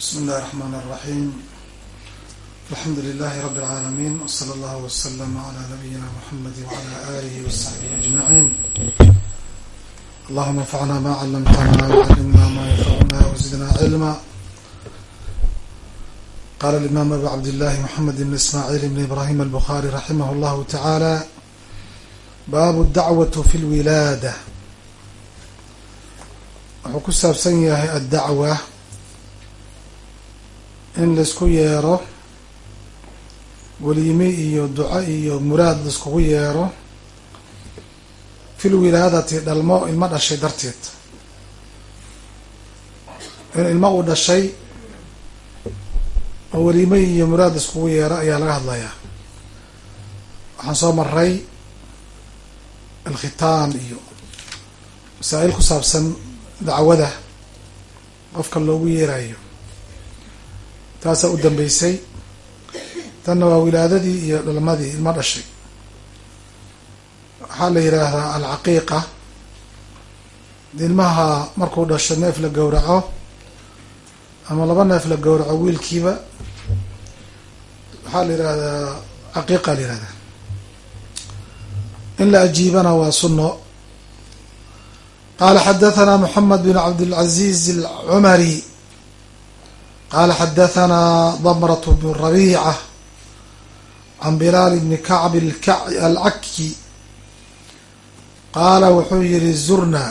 بسم الله الرحمن الرحيم الحمد لله رب العالمين وصلى الله وسلم على نبينا محمد وعلى آله وصحبه أجمعين اللهم انفعنا ما علمتنا وعلمنا ما ينفعنا وزدنا علما قال الإمام أبو عبد الله محمد بن إسماعيل بن إبراهيم البخاري رحمه الله تعالى baabu dacwatu fi lwilaada wuxuu ku saabsan yahay addacwa in la isku yeero weliime iyo duco iyo muraad laiskugu yeero fi lwilaadati dhalmo ilmo dhashay darteed. In ilmo uu dhashay oo weliime iyo muraad laiskugu yeero ayaa laga hadlayaa. Waxaan soo maray alkhitaan iyo masaa-il ku saabsan dacwada qofka loogu yeerayo taasaa u dambeysay tanna waa wilaadadii iyo dhalmadii ilmo dhashay. Waxaa la yidhaahdaa alcaqiiqa. Ilmaha markuu dhasho neef la gowraco ama laba neef la gowraco wiilkiiba waxaa la yidhaahdaa caqiiqa la yihahdaa in la ajiibana waa suno qala xadathana mxamed bn cabdاlcaziz اlcumari qala xadathana dmrat bn rabica can bilaal bni kacb alcaki qaala wuxuu yihi zurna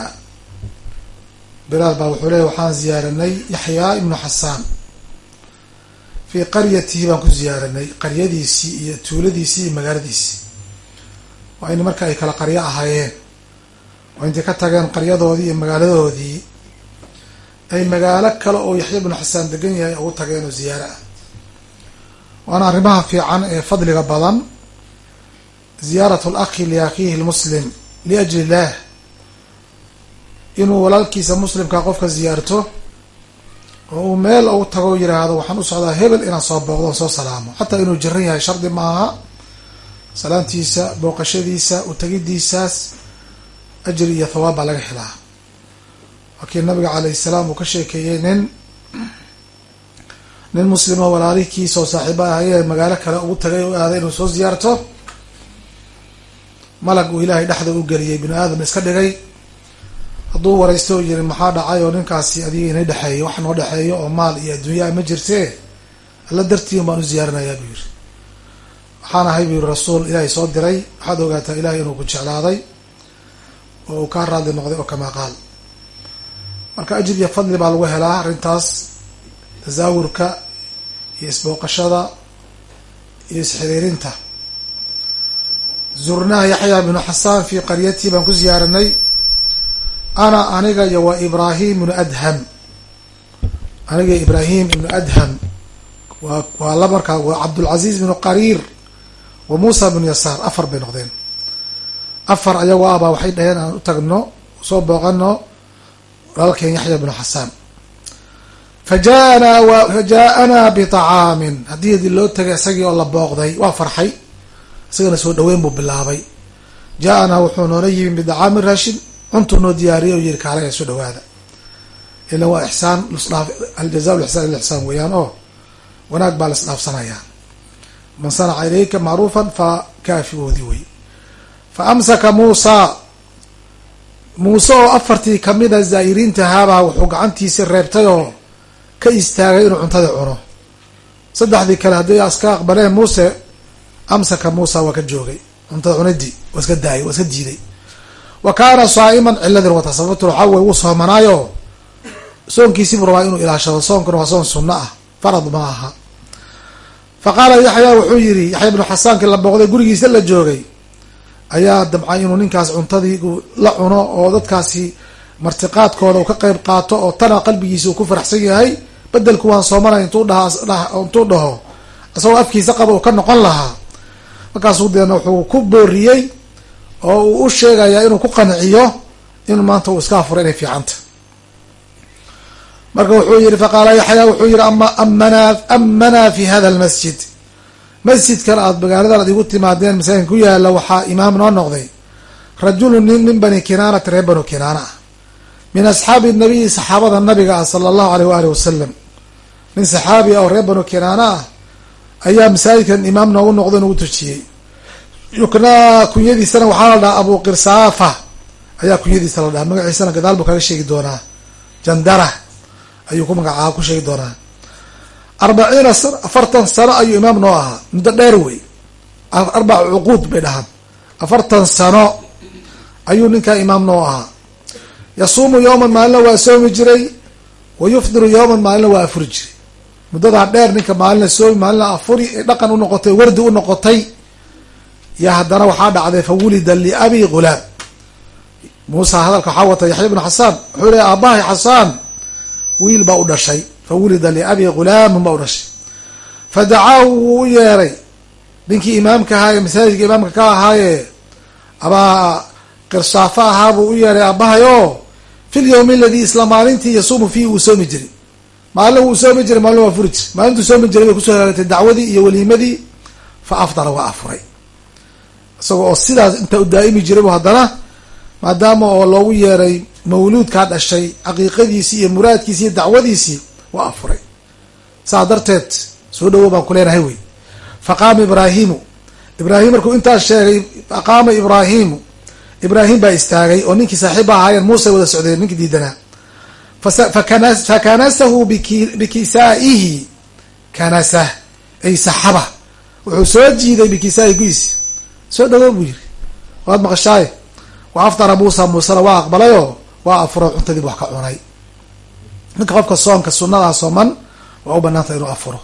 bilaal baa wuxuu leey waxaan ziyaaranay yaxyaa ibnu xasaan fii qaryatihi baan ku ziyaaranay qaryadiisii iyo tuuladiisii iyo magaaladiisii waa in marka ay kala qaryo ahaayeen oo intay ka tageen qaryadoodii iyo magaaladoodii ay magaalo kale oo yaxya bnu xasaan degan yahay ugu tageen oo ziyaaro ah waana arrimaha fiican ee fadliga badan ziyaarat lakhi liakhiihi lmuslim liajli illah. Inuu walaalkiisa muslimka qofka ziyaarto oo uu meel ugu tago yiraahdo waxaan u socdaa hebel inaan soo booqdo soo salaamo. Xataa inuu jiran yahay shardi maaha salaantiisa booqashadiisa utagidiisaas ajri iyo thawaab baa laga helaa waakii nabiga calayh salaam uu ka sheekeeyey nin nin muslimo walaalihkiisa oo saaxiiba ahayee magaalo kale ugu tagay u aaday inuu soo ziyaarto. Malag uu ilaahay dhexda u geliyey bini aadam iska dhigay. Hadduu waraysto oo yiri maxaa dhacay oo ninkaasi adiga inay dhexeeyo wax noo dhexeeyo oo maal iyo adduunyaa ma jirtee alla dartiin baan u ziyaaranayaa buu yiri waxaan ahay buu yiri rasuul ilaahay soo diray. Waxaad ogaataa ilahay inuu ku jeclaaday oo uu kaa raadli noqday oo kamaa qaal marka ajir iyo fadli baa lagu helaa arrintaas tasaawurka iyo isbooqashada iyo isxiriirinta. Zurnaa yaxya bnu xasaan fii qaryatii baan ku ziyaaranay. Ana aniga iyo waa ibraahim ibnu adham. Aniga ibraahim ibnu adham. Waa waa la markaa waa cabdulcaziiz bnu qariir wa muusa bnu yasaar. Afar bay noqdeen. Afar ayagoo ahbaa waxay dhaheen aan u tagno soo booqano walaalkeen yaxya bnu xasaan. Fa jaanaa fa jaa-anaa bitacaamin. Haddii adi loo tagay isagii oo la booqday waa farxay. Isagana soo dhaweyn buu bilaabay. Jaa-anaa wuxuu noola yimi bidacaamin raashin. Cuntuu noo diyaariyay oo yihi kaalaga soo dhawaada ila waa ixsaan lasdhaaf aljaza lixsaan ilixsaan weeyaan oo wanaag baa las dhaafsanayaa man sanaca ilayka macruufan fa kaafigoodii wey fa amsaka muusa muuse oo afartii kamida zaa'iriintahaabaa wuxuu gacantiisi reebtay oo ka istaagay inuu cuntada cuno. Saddexdii kale hadday iska aqbaleen muuse amsaka muusa waa ka joogay. Cuntada cunadii waa iska daayay waa iska diiday. Wa kaana saa'iman ciladin wata sababtu waxaa wey wuu soomanaayo soonkiisiibuu rabaa inuu ilaashado soonkuna waa soon sunno ah farad ma aha. Fa qaala yaxyaa wuxuu yidhi yaxya bnu xasaankii la booqday gurigiisa la joogay ayaa damcay inuu ninkaas cuntadii la cuno oo dadkaasi martiqaadkooda uu ka qeyb qaato oo tana qalbigiisa uu ku faraxsan yahay bedelku waan intuu dhaha intuu dhaho. Isagoo afkiisa qaba uu ka noqon lahaa. Markaasuu deena wuxuu ku booriyey oo uu u sheegayaa inuu ku qanciyo in maanta uu iska afuro inay fiicanta. Marka wuxuu yihi faqaala yaxyaa wuxuu yihi amanaa fi hada almasjid masjidkan aada magaaladan ad igu timaadeen masaakin ku yaalla waxaa imaam noo noqday. Rajulu nin min bani kinaanata reer banu kinaana. Ah min asxaabi nabiyi saxaabada nabiga ah sala allahu aleyh waali wasalam nin saxaabi ah oo reer banu kinaana ah ayaa masaajidkan imaam noogu noqdo nagu tujiyey. Yuknaa kunyadiisana waxaa la dhahaa abu qirsaafa ayaa kunyadiisa la dhahaa. Magaciisana gadaal buu kaga sheegi doonaa. Jandara ayuu ku magacaaba ku sheegi doonaa arbaciina san afartan sano ayuu imaam noo ahaa. Muddo dheer wey. Arbaca cuquud bay dhahaan. Afartan sano ayuu ninkaa imaam noo ahaa. Yasuumu yowman maalina waa soomi jiray wa yufdiru yowman maalina waa afuri jiray. Muddadaa dheer ninka maalina soomi maalina afuri dhaqan unoqotay wardi u noqotay ya haddana waxaa dhacday fa wulida liabi ghulaam muusa hadalka waxaa wata yaxya bnu xasaan. Wuxuu leey aabahay xasaan wiil baa u dhashay fa wulida liabi ghulaamun baa u dhashay fa dacaahu wuu u yeeray ninkii imaamka ahaa ee masaajidka imaamka ka ahaaye abaa qirsaafo ahaa buu u yeeray aabahay oo fi lyawmi aladii isla maalintii yasuumu fiihi uu soomi jiray maalin wuu soomi jiray maalin waa furi jiray maalintuu soomi jiray bay ku soo hagaagtay dacwadii iyo waliimadii fa afdara waa afuray isagoo oo sidaas intaa u daa'imi jiray bu haddana maadaama oo loogu yeeray mawluudkaa dhashay caqiiqadiisii iyo muraadkiisii iyo dacwadiisii waa afuray. Saa darteed soo dhawow baan ku leenahay wey faqaama ibraahimu ibraahim markuu intaas sheegay faqaama ibraahimu ibraahim baa istaagay oo ninkii saaxiibba ahaayeen muuse wada socdeen ninkii diidanaa. Fakanasahu bikisaa'ihi kanasah ay saxaba. Wuxuu soo jiiday bikisaa'i guis soo dhawow buu yiri waad maqashaaye wa aftara muusa muusena waa aqbalayoo? Waa afuro cuntadiibu wax ka cunay ninka qofka soonka sunadaa sooman waa u banaantay inuu afuro.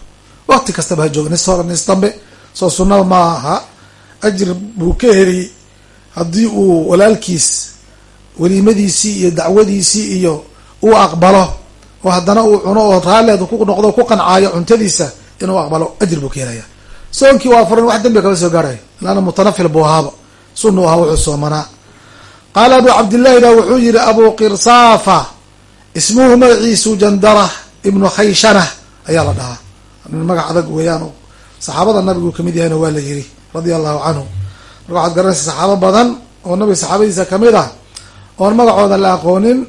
Waqti kastaba ha jooga nis hore nis dambe soo sunada ma aha. Ajir buu ka heli haddii uu walaalkiis weliimadiisii iyo dacwadiisii iyo uu aqbalo oo haddana uu cuno oo raalleedu ku noqdo ku qancaayo cuntadiisa inuu aqbalo ajir buu ka helaya soonkii waa furan wax dembiga kama soo gaarayo laana mutanafil buu ahaaba sunu ahaa wuxuu soomanaa. Qaala abu cabdillahi ba wuxuu yihi abu qirsaafa ismuhu magaciisu jandara ibnu khayshana ayaa la dhahaa. Magac adag weeyaan saxaabada nabigu ka mid yahayna waa la yiri radia allahu canhu. Marka waxaad garanaysa saxaabo badan oo nabiga saxaabadiisa ka mid ah oon magacooda la aqoonin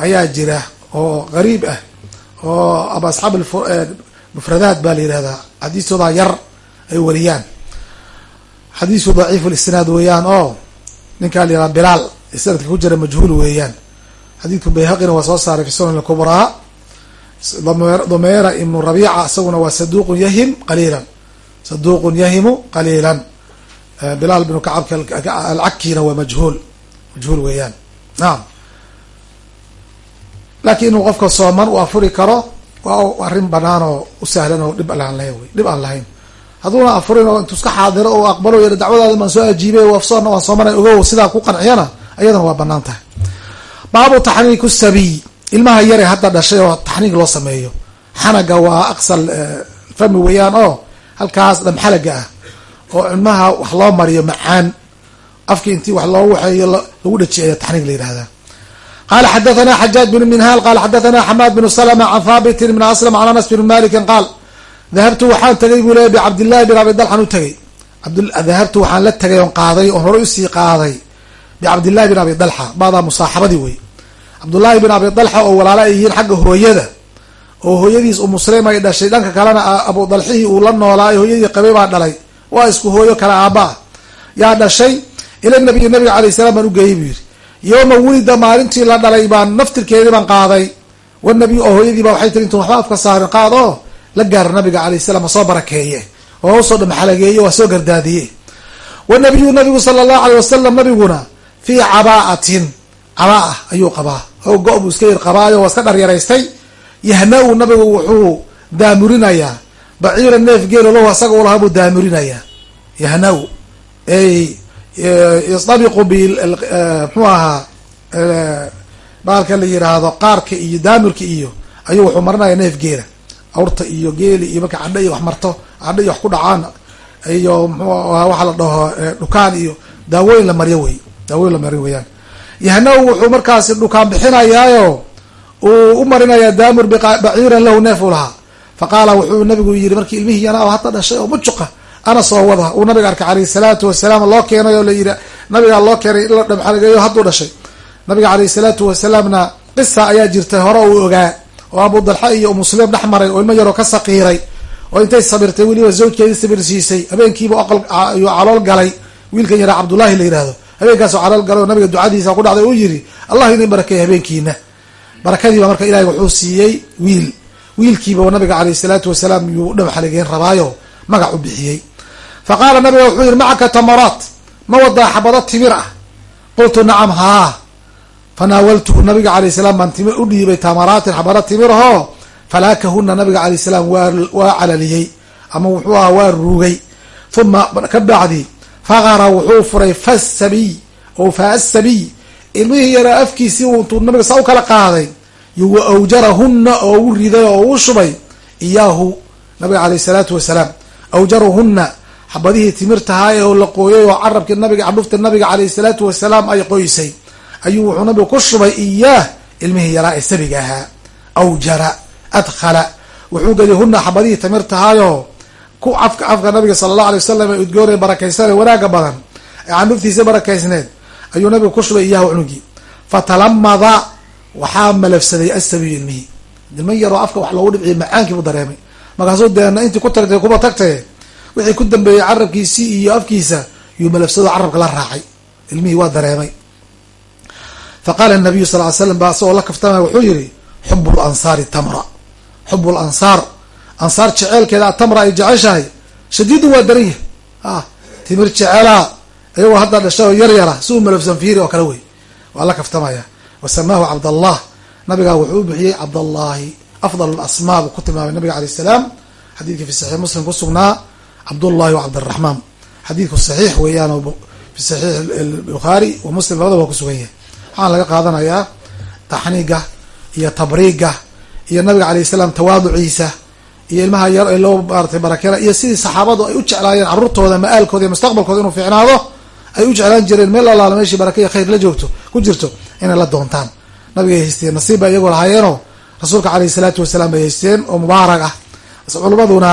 ayaa jira oo qariib ah oo aba asxaab mufradaat baa la yihahdaa xadiistooda yar ay wariyaan. Xadiisu daciif lisnaad weeyaan oo ninkaa la yihahda bilaal sanadka ku jira majhuul weeyaan xadiidku bayhaqina waa soo saaray fi sunan kubraa dumera ibnu rabiica isaguna waa saduqun yahim qaliilan. Saduqun yahimu qaliilan. Bilaal bnu kacabka alcakina waa majhuul majhuul weeyaan. Naam. Laakiin inuu qofka sooman uu afuri karo waa arrin banaan oo u sahlan oo dhib aan lahayn wey dhib aan lahayn. Hadduuna afurin oo intuu iska xaadiro oo aqbalo yara dacwadaada baan soo ajiibay wafsoona waan soomanay ogow sidaa ku qanciyana ayadana waa bannaan tahay baabu taxniiku sabiy ilmaha yare hadda dhashay oo taxniig loo sameeyo. Xanaga waa aqsal fami weeyaan oo halkaas dhamxalaga ah. Oo ilmaha wax loo mariyo macaan. Afkii intii wax loo waxeeyo lagu dhajiy ayaa taxniig la yihahdaa qala xadathana xajaaj bn minhaal qala xadathana xamaad bn slma can haabitin bn aslam can anas bn malikin qaal dahabtu waxaan tagay buu leey bicabdillahi bin abi dalxan u tagay. Dahabtu waxaan la tagay oon qaaday oon hore u sii qaaday bicabdillahi bin abi dalxa baadaa musaaxabadii wey cabdullaahi bin abi dalxa oo walaalo ay yihiin xagga hooyada oo hooyadiis u muslim ay dhashay. Dhanka kalena abu dalxihii uu la noolaa hooyadii qabay baa dhalay. Waa isku hooyo kale aaba ah yaa dhashay ila nabiy nabiga alayh salaam baan ugeeyey buu yidhi. Yowma wulida maalintii la dhalay baan naftirkeedii baan qaaday. Wanabiy oo hooyadii baa waxay tiri intun waxba afka saarin qaad oo la gaar nabiga alayh salam soo barakeeye. Oo u soo dhamaxalageeye waa soo gardaadiye wanabiyu nabigu sala allahu aleyh wasalam nabiguna fii cabaatin cabaa ayuu qabaa. Oo go- buu iska yar qabaayo waa iska dharyaraystay yahna-u nabigu wuxuu daamurinayaa baciira neef geelo lahu asaga u lahaa buu daamurinayaa yahna-u ey yastabiqu bi mxuu ahaa baalka la yiraahdo qaarka iyo daamirka iyo ayuu wuxuu marinaya neef geela. Awrta iyo geeli iyo marka cadha iyo wax marto cadha iyo wax ku dhacaan iyo mxuu waxa la dhaho dhukaan iyo daawooyin la maryo wey daawooyin la maryo weyaan. Yahna-u wuxuu markaasi dhukaan bixinayaayo uu u marinayaa daamur baciiran lahu neef u lahaa. Fa qaala wuxuu nabigu yiri markii ilmihii yana hadda dhashay oo mujuqa ana soo wada. Uu nabiga arkay caleyhi salaatu wasalaam loo keenay oo la yiri nabigaa loo keenay in la dhamxalgeeyo hadduu dhashay. Nabiga caleyhi salaatu wasalaamna qisa ayaa jirtay hore uu ogaa oo abu dalxa iyo muslim dhex maray oo ilmo yaroo ka saqiiray oo intay sabirtay weliba zawjkeedii sabirsiisay habeenkiiba aqal calool galay wiilkan yaraa cabdullahi la yihahdo habeenkaasoo calool galay oo nabiga ducadiisa ku dhacday uu yidhi allah idin barakeeya habeenkiina. Barakadiiba marka ilahay wuxuu siiyey wiil. Wiilkiiba nabiga caleyh salaatu wasalaam yuu dhab xaligeen rabaayo magac u bixiyey. Fa qaala nabiga wuxuu yihi macaka tamaraat ma wadaa xabado timir ah? Qultu nacam haa. Fanaawaltuhu nabiga alayh salaam baan timir u dhiibay tamaraatin xabado timirahoo falaakahuna nabiga alayh salaam waa calaliyey ama wuxuu ahaa waa ruugay. Uma ka bacdi faqara wuxuu furay fasabiy o faasabiy ilmihii yaraa afkiisii intuu nabiga saa u kala qaaday yuwa awjarahuna oo u riday oo u shubay iyaahu nabiga aleyh salaatu wasalaam awjarahuna xabadihii timirtahaa oo la qooyay oo carabkii nabiga candhufta nabiga aleyh salaatu wasalaam ay qoysay ayuu wuxuu nabiga ku shubay iyaah ilmihii yaraa ee sabiga ahaa awjara adkhala wuxuu geliy huna xabadihii timirtahaayo ku afka afka nabiga sala allahu alay wasalam ee udgoore barakaysanee wanaaga badan ee candhuftiisa barakaysneed ayuu nabiga ku shubay iyahu cunugii fatalamada waxaa malafsaday asabiyu ilmihi ilma yaroo afka wax loogu dhibciye macaankii buu dareemay. Markaasuu deena intii ku tagtay kuba tagtay wixii ku dambeeyey carabkiisii iyo afkiisa yuu malafsado carabka la raacay. Ilmihii waa dareemay. Fa qaala nabiyu sal ly slam ba asagoo la kaftamaya wuxuu yihi xubu lansaari tamra. Xubu lansaar ansaar jeceelkeeda atamra ay jeceshahay. Shadiidu waa daranya ah timir jecelaa iyagoo hadda dhashay oo yar yara. Si uu malafsan fiiri oo kale wey. Waa la kaftamaya wasamaahu cabdallah nabigaa wuxuu u bixiyey cabdallahi afdal asmaa buu ku tilmaamay nabiga alayh salaam. Xadiidkii fi saxiix muslim kusugnaa cabdullahi wa cabdiraxmaan xadiidku saxiix weeyaan fi saxiix bukhaari wa muslim labadaba waa kusugan yahay. Waxaan laga qaadanayaa taxniiga iyo tabriiga iyo nabiga alayh salaam tawaaduciisa iyo ilmaha yar ee loo maaratay barakena iyo sidii saxaabadu ay u jeclaayeen carruurtooda ma-aalkooda iyo mustaqbalkooda inuu fiicnaado ay u jeclaan jireen meel alaala meeshii baraka iyo khayr la joogto. Ku jirto inay la doontaan. Nabigay haysteen nasiib ba iyagoo lahaayeenoo rasuulka caleyhi salaatu wasalaam bay haysteen oo mubaarak ah. Culimaduna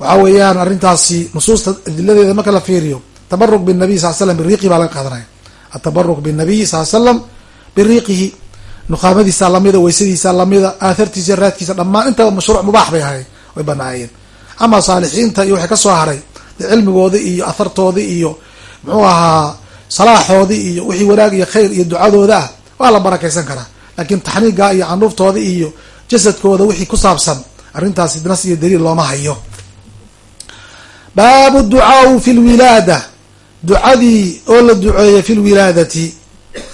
waxa weeyaan arrintaasi nusuusta adiladeeda marka la fiiriyo tabaruk binabiy sal slam biriiqi baa laga qaadanaya. Atabaruk binabiy sal slam biriiqihi nuqaamadiisa lamida weysadiisa lamida aathartiisa raadkiisa dhammaan intaba mashruuc mubaax bay ahayd way banaayeen ama saalixiinta iyo waxay ka soo haray cilmigoodi iyo athartoodii iyo muxuu ahaa salaaxoodii iyo wixii wanaag iyo khayr iyo ducadooda ah waa la barakaysan karaa. Laakiin taxniiga iyo canuuftooda iyo jasadkooda wixii ku saabsan arrintaasi nas iyo daliil looma hayo. Baabu ducaau fi lwilaada ducadii oo la duceeyay fi lwilaadati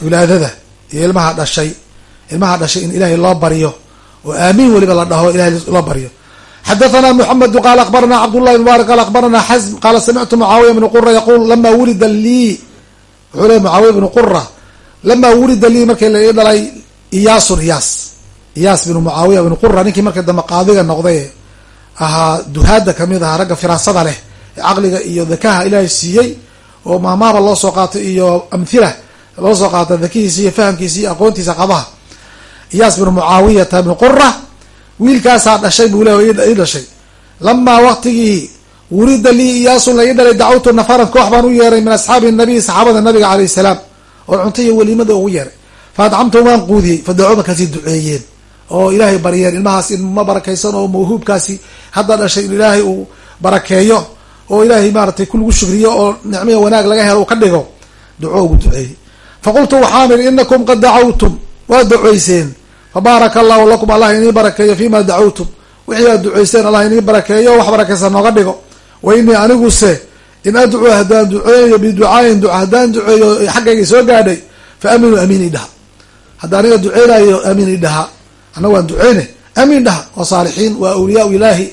wilaadada iyo ilmaha dhashay. Ilmaha dhashay in ilaahay loo baryo oo aamiin weliba la dhaho ilahay loo baryo xadathana mxamedu qaala akbarana cabdullahi mubaarak qaala akbarana xasm qaala samictu mucaawiya bnu qura yaqul lama wulida lii wuxuu ley mucaawiya bnu qura lama wulida lii markii la ii dhalay iyaasun iyaas iyaas binu mucaawiya bnu qura ninkii markii dambe qaadiga noqday ahaa duhaada ka mid ahaa ragga firaasada leh ee caqliga iyo dakaha ilaahay siiyey oo maamahaba loo soo qaatay iyo amhila loo soo qaata dakihiisa iyo fahamkiisa iyo aqoontiisa qabaha iyaas binu mucaawiyata bnu qura wiilkaasaa dhashay buu le ii dhashay. Lamaa waqtigii wurida lii iyaasun la ii dhalay dacawtu nafaran koox baan u yeeray min asxaabi nabiy saxaabada nabiga alayh salaam oo cunto iyo weliimada ugu yeeray. Fa adcamtu waan quudiyey fa dacoo markaasi duceeyeen oo ilaahay baryeen ilmahaas in ma barakaysan oo mawhuubkaasi hadda dhashay in ilaahay uu barakeeyo oo ilaahay maaratay ku lagu shukriyo oo nicmiya wanaag laga helo uu ka dhigo duco ugu duceeyey faqultu waxaan idhi inakum qad dacawtum waa duceyseen fabaaraka allahu lakum allah inii barakeeyo fima dacawtum. Wixii aad duceyseen allah inii barakeeyo wax barakaysan nooga dhigo. Wa inii aniguse in adcuu haddaan duceeyo biducaayin du haddaan duceeyo xaggayga soo gaadhay fa aaminuu amiin idhaha hadda aniga duceynayo amiin idhaha annaga waan duceyne amiin dhaha. Waa saalixiin waa awliyaa ilaahi.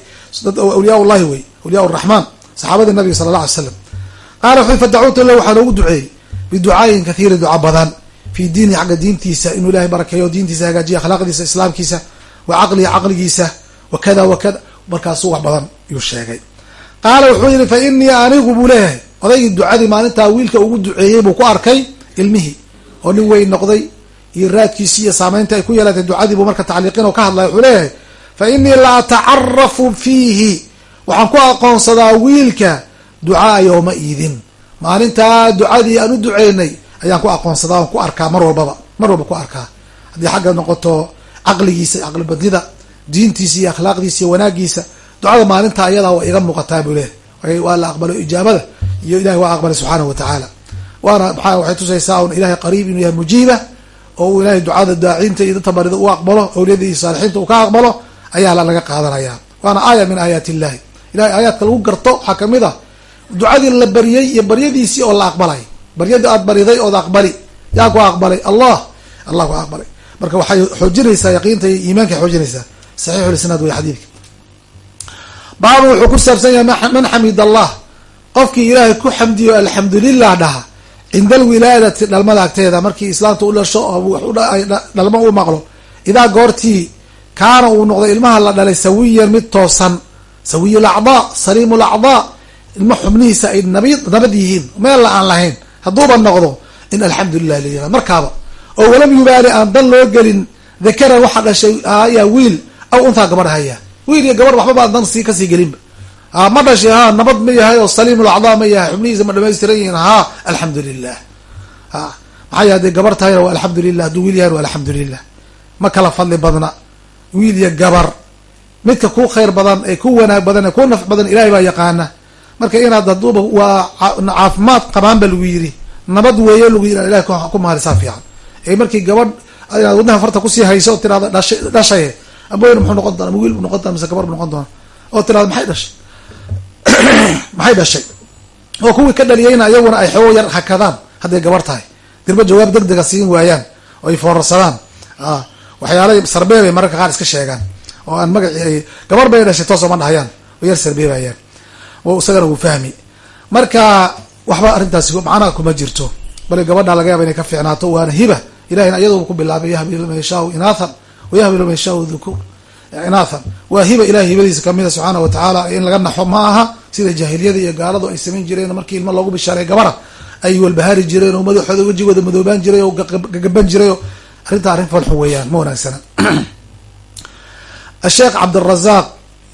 Dad awliyaa llahi wey awliyaa raxmaan saxaabadii nabiga sala allah alay slam qaala wuxuu fadacuutu ila waxaa loogu duceeyey. Biducaayin kathiirin duca badan fi diini xagga diintiisa inuu ilahay barakeeyo diintiisa hagaajiya akhlaaqdiisa islaamkiisa wa caqlihi caqligiisa wa kada wa kada markaasuu wax badan yuu sheegay. Qaala wuxuu yihi fa inii anigu buu leeyahay. Odaygii ducadii maalintaa wiilka ugu duceeyey buu ku arkay ilmihii oo nin weyn noqday iyo raadkiisi iyo saameynta ay ku yeelatay ducadii buu marka tacliiqin oo ka hadlaya wuxuu leeyahay fa inii la atacarafu fiihi. Waxaan ku aqoonsadaa wiilka ducaa yowma idin maalintaa ducadii aan u duceynay ayaan ku aqoonsadaa aan ku arkaa mar walbaba mar walba ku arkaa. Haddii xagga noqoto caqligiisa caqli badnida diintiisa iyo akhlaaqdiisa iyo wanaagiisa ducada maalinta ayadaa waa iga muuqataa buu leehay waa la aqbalo ijaabada iyo ilahay waa aqbalay subxaanahu wa tacaala. Waana maxaa waxay tusaysaa un ilahay qariib inuu yahay mujiiba oo uu ilahay ducada daaciinta iyo dadka barida u aqbalo awliyada iyo saalixiinta uu ka aqbalo ayaa laga qaadanaya. Waana aaya min aayaat illahi ilahay aayaadka lagu garto waxaa ka mid ah ducadii la baryay iyo baryadiisii oo la aqbalay baryadii aad bariday ood aqbali. Yaa ku aqbalay. Allah. Allah ku aqbalay. Marka waxay xoojinaysaa yaqiinta iyo iimaanka xoojinaysaa. Saxiixulisnaad wey xadiidka. Baabu wuxuu ku saabsan yahay man xamid allah qofkii ilaahay ku xamdiyo alxamdulilah dhaha cinda alwilaadati dhalmada agteeda markii islaamta u dhasho oo dhalmo u maqlo idaa goortii kaana uu noqday ilmaha la dhalay sawiyan mid toosan. Sawiy lacdaa saliim lacdaa. Ilmo xubnihiisa ay nabad yihiin meel la aan lahayn hadduuba noqdo in alxamdulilah la markaaba oo walam yubaali aan dan loo gelin dakaran waxa dhashay ayaa wiil aw unthaa gabadh haya. Wiil iyo gabadh waxba baan dan sii ka sii gelinba ma dhashay ha nabad ma yahay oo saliimulacdaa ma yahay xubnihiisa ma dhamaystiran yihiin ha alxamdu lilah a maxaa yahay hadday gabar tahayna waa alxamdu lilah hadduu wiil yahay waa alxamdu lilah ma kala fadli badna wiil iyo gabar. Midka ku khayr badan ee ku wanaag badan ee ku naf badan ilahay baa yaqaana marka inaad haduuba waa caafimaad qabaan ba lagu yiri nabad weeye lagu yiri ilahay ku mahadisaa fiican. Ee markii gabadh inaad wadnaha farta ku sii hayso oo tirahda dhashay dhashay aboyn muxuu noqon doona ma wiil bu noqon doona mise gabar bu noqon doona oo tirahda maxay dhashay? Maxay dhashay? Oo kuwii ka dhaliyayna iyaguna ay xoogo yar hakadaan hadday gabar tahay. Dirba jawaab deg dega siin waayaan oo ay foorarsadaan. Waxyaala sarbeebay mararka qaar iska sheegaan. Oo aan magaci gabar bay dhashay toos oma dhahayaan oo yar sarbeebayaan isagana wuu fahmi. Marka waxba arrintaasi macnaha kuma jirto. Bale gabadha laga yaaba inay ka fiicnaato waana hiba. Ilahina iyadoo ku bilaabay yahbi liman yashaau inaathan wayahbi liman yashaau dhukuur inaathan waa hiba ilahay hibadiisa kamida subxaana wa tacaala in laga naxo ma aha sida jaahiliyada iyo gaaladu ay samayn jireen markii ilmo loogu bishaaray gabara ay walbahaari jireen oo madaxooda wejigooda madoobaan jiray oo gagaban jiray oo arrinta arrin falxun weeyaan ma wanaagsana. Asheekh cabdirazaaq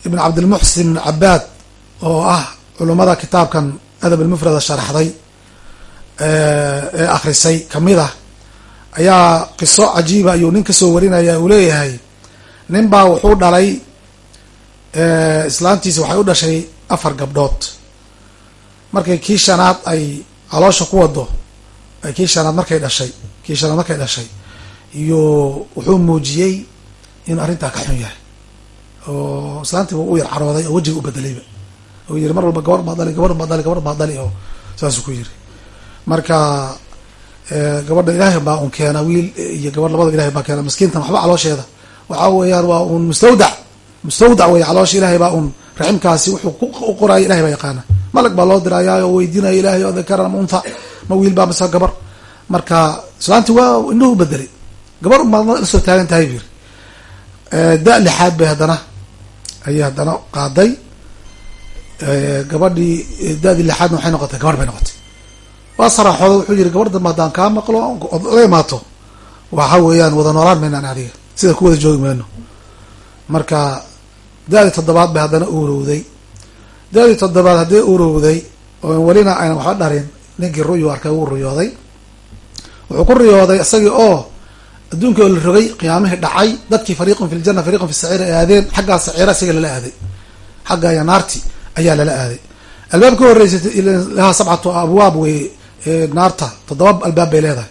ibn cabdilmuxsin ibn cabaad oo ah culummada kitaabkan adab almufrada sharaxday ee akrisay ka mid ah. Ayaa qiso cajiiba ayuu nin ka soo warinaya uu leeyahay nin baa wuxuu dhalay islaantiisa waxay u dhashay afar gabdhood. Markay kii shanaad ay caloosha ku wado kii shanaad markay dhashay kii shanaad markay dhashay iyo wuxuu muujiyey inuu arrintaa ka xun yahay oo islaantiiba u yar carooday oo wejiga u bedelayba oo mar walba gabar baa dhali gabar baa dhali gabar baa dhali oo saasuu ku yiri marka gabadha ilaahay baa un keena wiil iyo gabadh labada ilahay baa keena miskiintan waxba caloosheeda. Waxa weeyaan waa un mustawdac mustawdac wey caloosha ilahay baa un raximkaasi wuxuu u qoraayo ilahay baa yaqaana malag baa loo diraayaa oo weydiinaya ilahay oo dakaran ma unta ma wiil baa mise gabar. Marka islaanti waa indhuhu bedelay gabar unbaad la soo taagan tahay bu yiri da lixaad bay haddana ayay haddana qaaday gabadhii da-dii lixaadna waxay noqotay gabarh bay noqotay. Waa saraaxooda wuxuu yiri gabar danba haddaan kaa maqlo la imaato. Waxa weeyaan wada noolaan maynaan adiga sida ku wada joogi mayno marka da-dii toddobaad bay haddana urowday da-dii toddobaad haddii urowday oo welina aynan waxba dharin ninkii ruyu arkay wuu riyooday. Wuxuu ku riyooday isagii oo adduunkii oo la rogay qiyaamihii dhacay dadkii fariiqun fi ljana fariiqun fi saciir ay aadeen xaggaa saciira isaga lala aaday. Xagga iyo naarti ayaa lala aaday. Albaab ka horeysay lahaa sabcatu abwaab wey naarta toddoba albaab bay leedahay.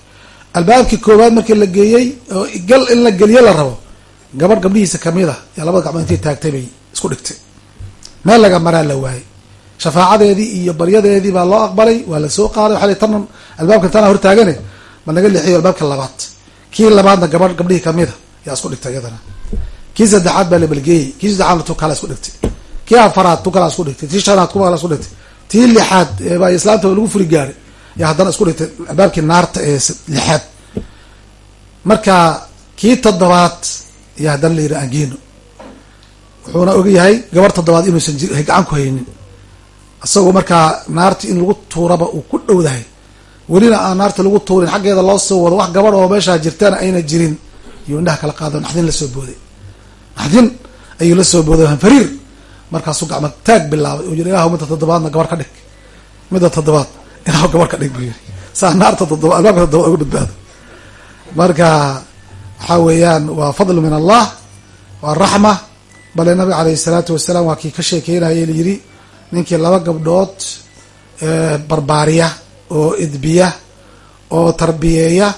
Albaabkii koowaad markii la geeyey oo gal in la geliyo la rabo gabadh gabdhihiisa ka mid a yaa labada gacmood intay taagtay bay isku dhigtay. Meel laga maraa la waayey. Shafaacadeedii iyo baryadeedii baa loo aqbalay waa la soo qaaday waxa tan albaabkan tanaa hortaagane ma naga leexiyo albaabka labaad. Kii labaadna gabadh gabdhihii kamida yaa isku dhigtay iyadana. Kii saddexaad baa la balgeeyey kii saddexaadna tu kala isku dhigtay kii afaraad tu kala isku dhigtay? Tii shanaad ku isku dhigtay? Tii lixaad baa islaamta lagu furi gaaray yaa haddana isku dhigtay albaabkii naarta ee lixaad. Marka kii toddobaad yaa haddana la yidhi angino wuxuuna ogyahay gabar toddobaad inuusan gacan ku haynin. Isagoo markaa naarti in lagu tuuraba uu ku dhowdahay. Welina aan naarta lagu tuurin xaggeeda loo soo wado wax gabadh oo meeshaa jirtana ayna jirin. Iyuu indhaha kala qaado naxdin la soo booday. Naxdin ayuu la soo booday hanfariir markaasuu gacmo taag bilaabay uu yiri ilahu midda toddobaadna gabar ka dhig. Midda toddobaad ilahu gabar ka dhig buu yiri saa naarta toddoba albaabka toddobaad uga badbaado. Marka waxaa weeyaan waa fadlu min allah waa raxma bale nabiga caleyhi salaatu wasalaam waa kii ka sheekeynayay layidhi ninkii laba gabdhood barbaariya oo idbiya oo tarbiyeeya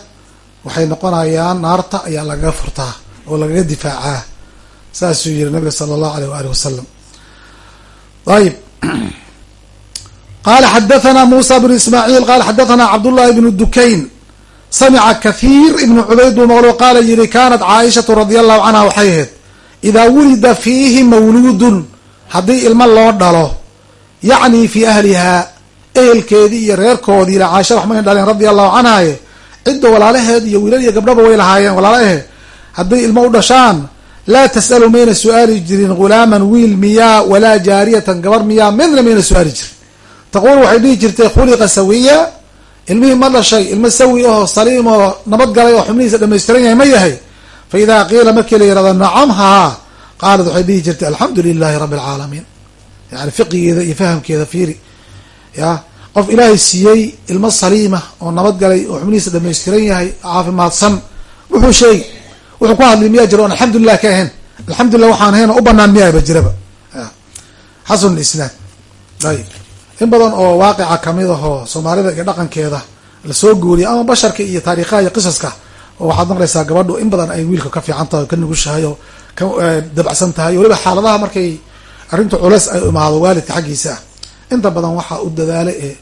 waxay noqonayaan naarta ayaa lagaga furtaa oo lagaga difaacaa. Saasuu yihi nabiga sala allahu aleyh waali wasalam ayib qala xadathana musa bnu ismaaciil qala xadathana cabdullahi bnu dukayn samica kathiir ibnu cubayd buu maqlo qaala yihi kanat caaishatu radia allahu canha waxay ahayd idaa wulida fiihi mawluudun haddii ilmo loo dhalo yacni fii ahlihaa ehelkeedii iyo reerkoodii ila caaisha waxmay dhaleen radia allahu canhaye cidda walaalaheed iyo wiilal iyo gabdhaba way lahaayeen walaalahe hadday ilmo u dhashaan laa tas'alu mayna su'aali jirin ghulaaman wiil miyaa walaa jaariyatan gabar miyaa midna mayna su'aali jirin. Taquul waxay dhihi jirtay khuliqa sawiya ilmihii ma dhashay ilmo sawi ahoo saliim oo nabad galay oo xubnihiisa dhamaystiran yahay ma yahay. Fa idaa qiila markii la yihahdo nacam haa qaalat waxay dhihi jirtay alxamdu lilahi rabbi alcaalamiin yani fiqigeeda iyo fahamkeeda fiiri. Ya qof ilaahay siiyey ilmo saliima oo nabad galay oo xubnihiisa dhamaystiran yahay caafimaadsan wuxuu sheegi wuxuu ku hadlay miyaa jiro on alxamdulilah ka ahayn. Alxamdulilah waxaan ahayn oo u banaan miyaaba jiraba. Xasan isnaad ayib in badan oo waaqica ka mid ahoo soomaalida iyo dhaqankeeda la soo guuriya ama basharka iyo taariikhaha iyo qisaska oo waxaad maqlaysaa gabadhu in badan ay wiilka ka fiican tahay o ka nugushahay oo ka dabacsan tahay weliba xaaladaha markay arrinta culeys ay imaado waalidka xaggiisa. Ah inta badan waxaa u dadaala ee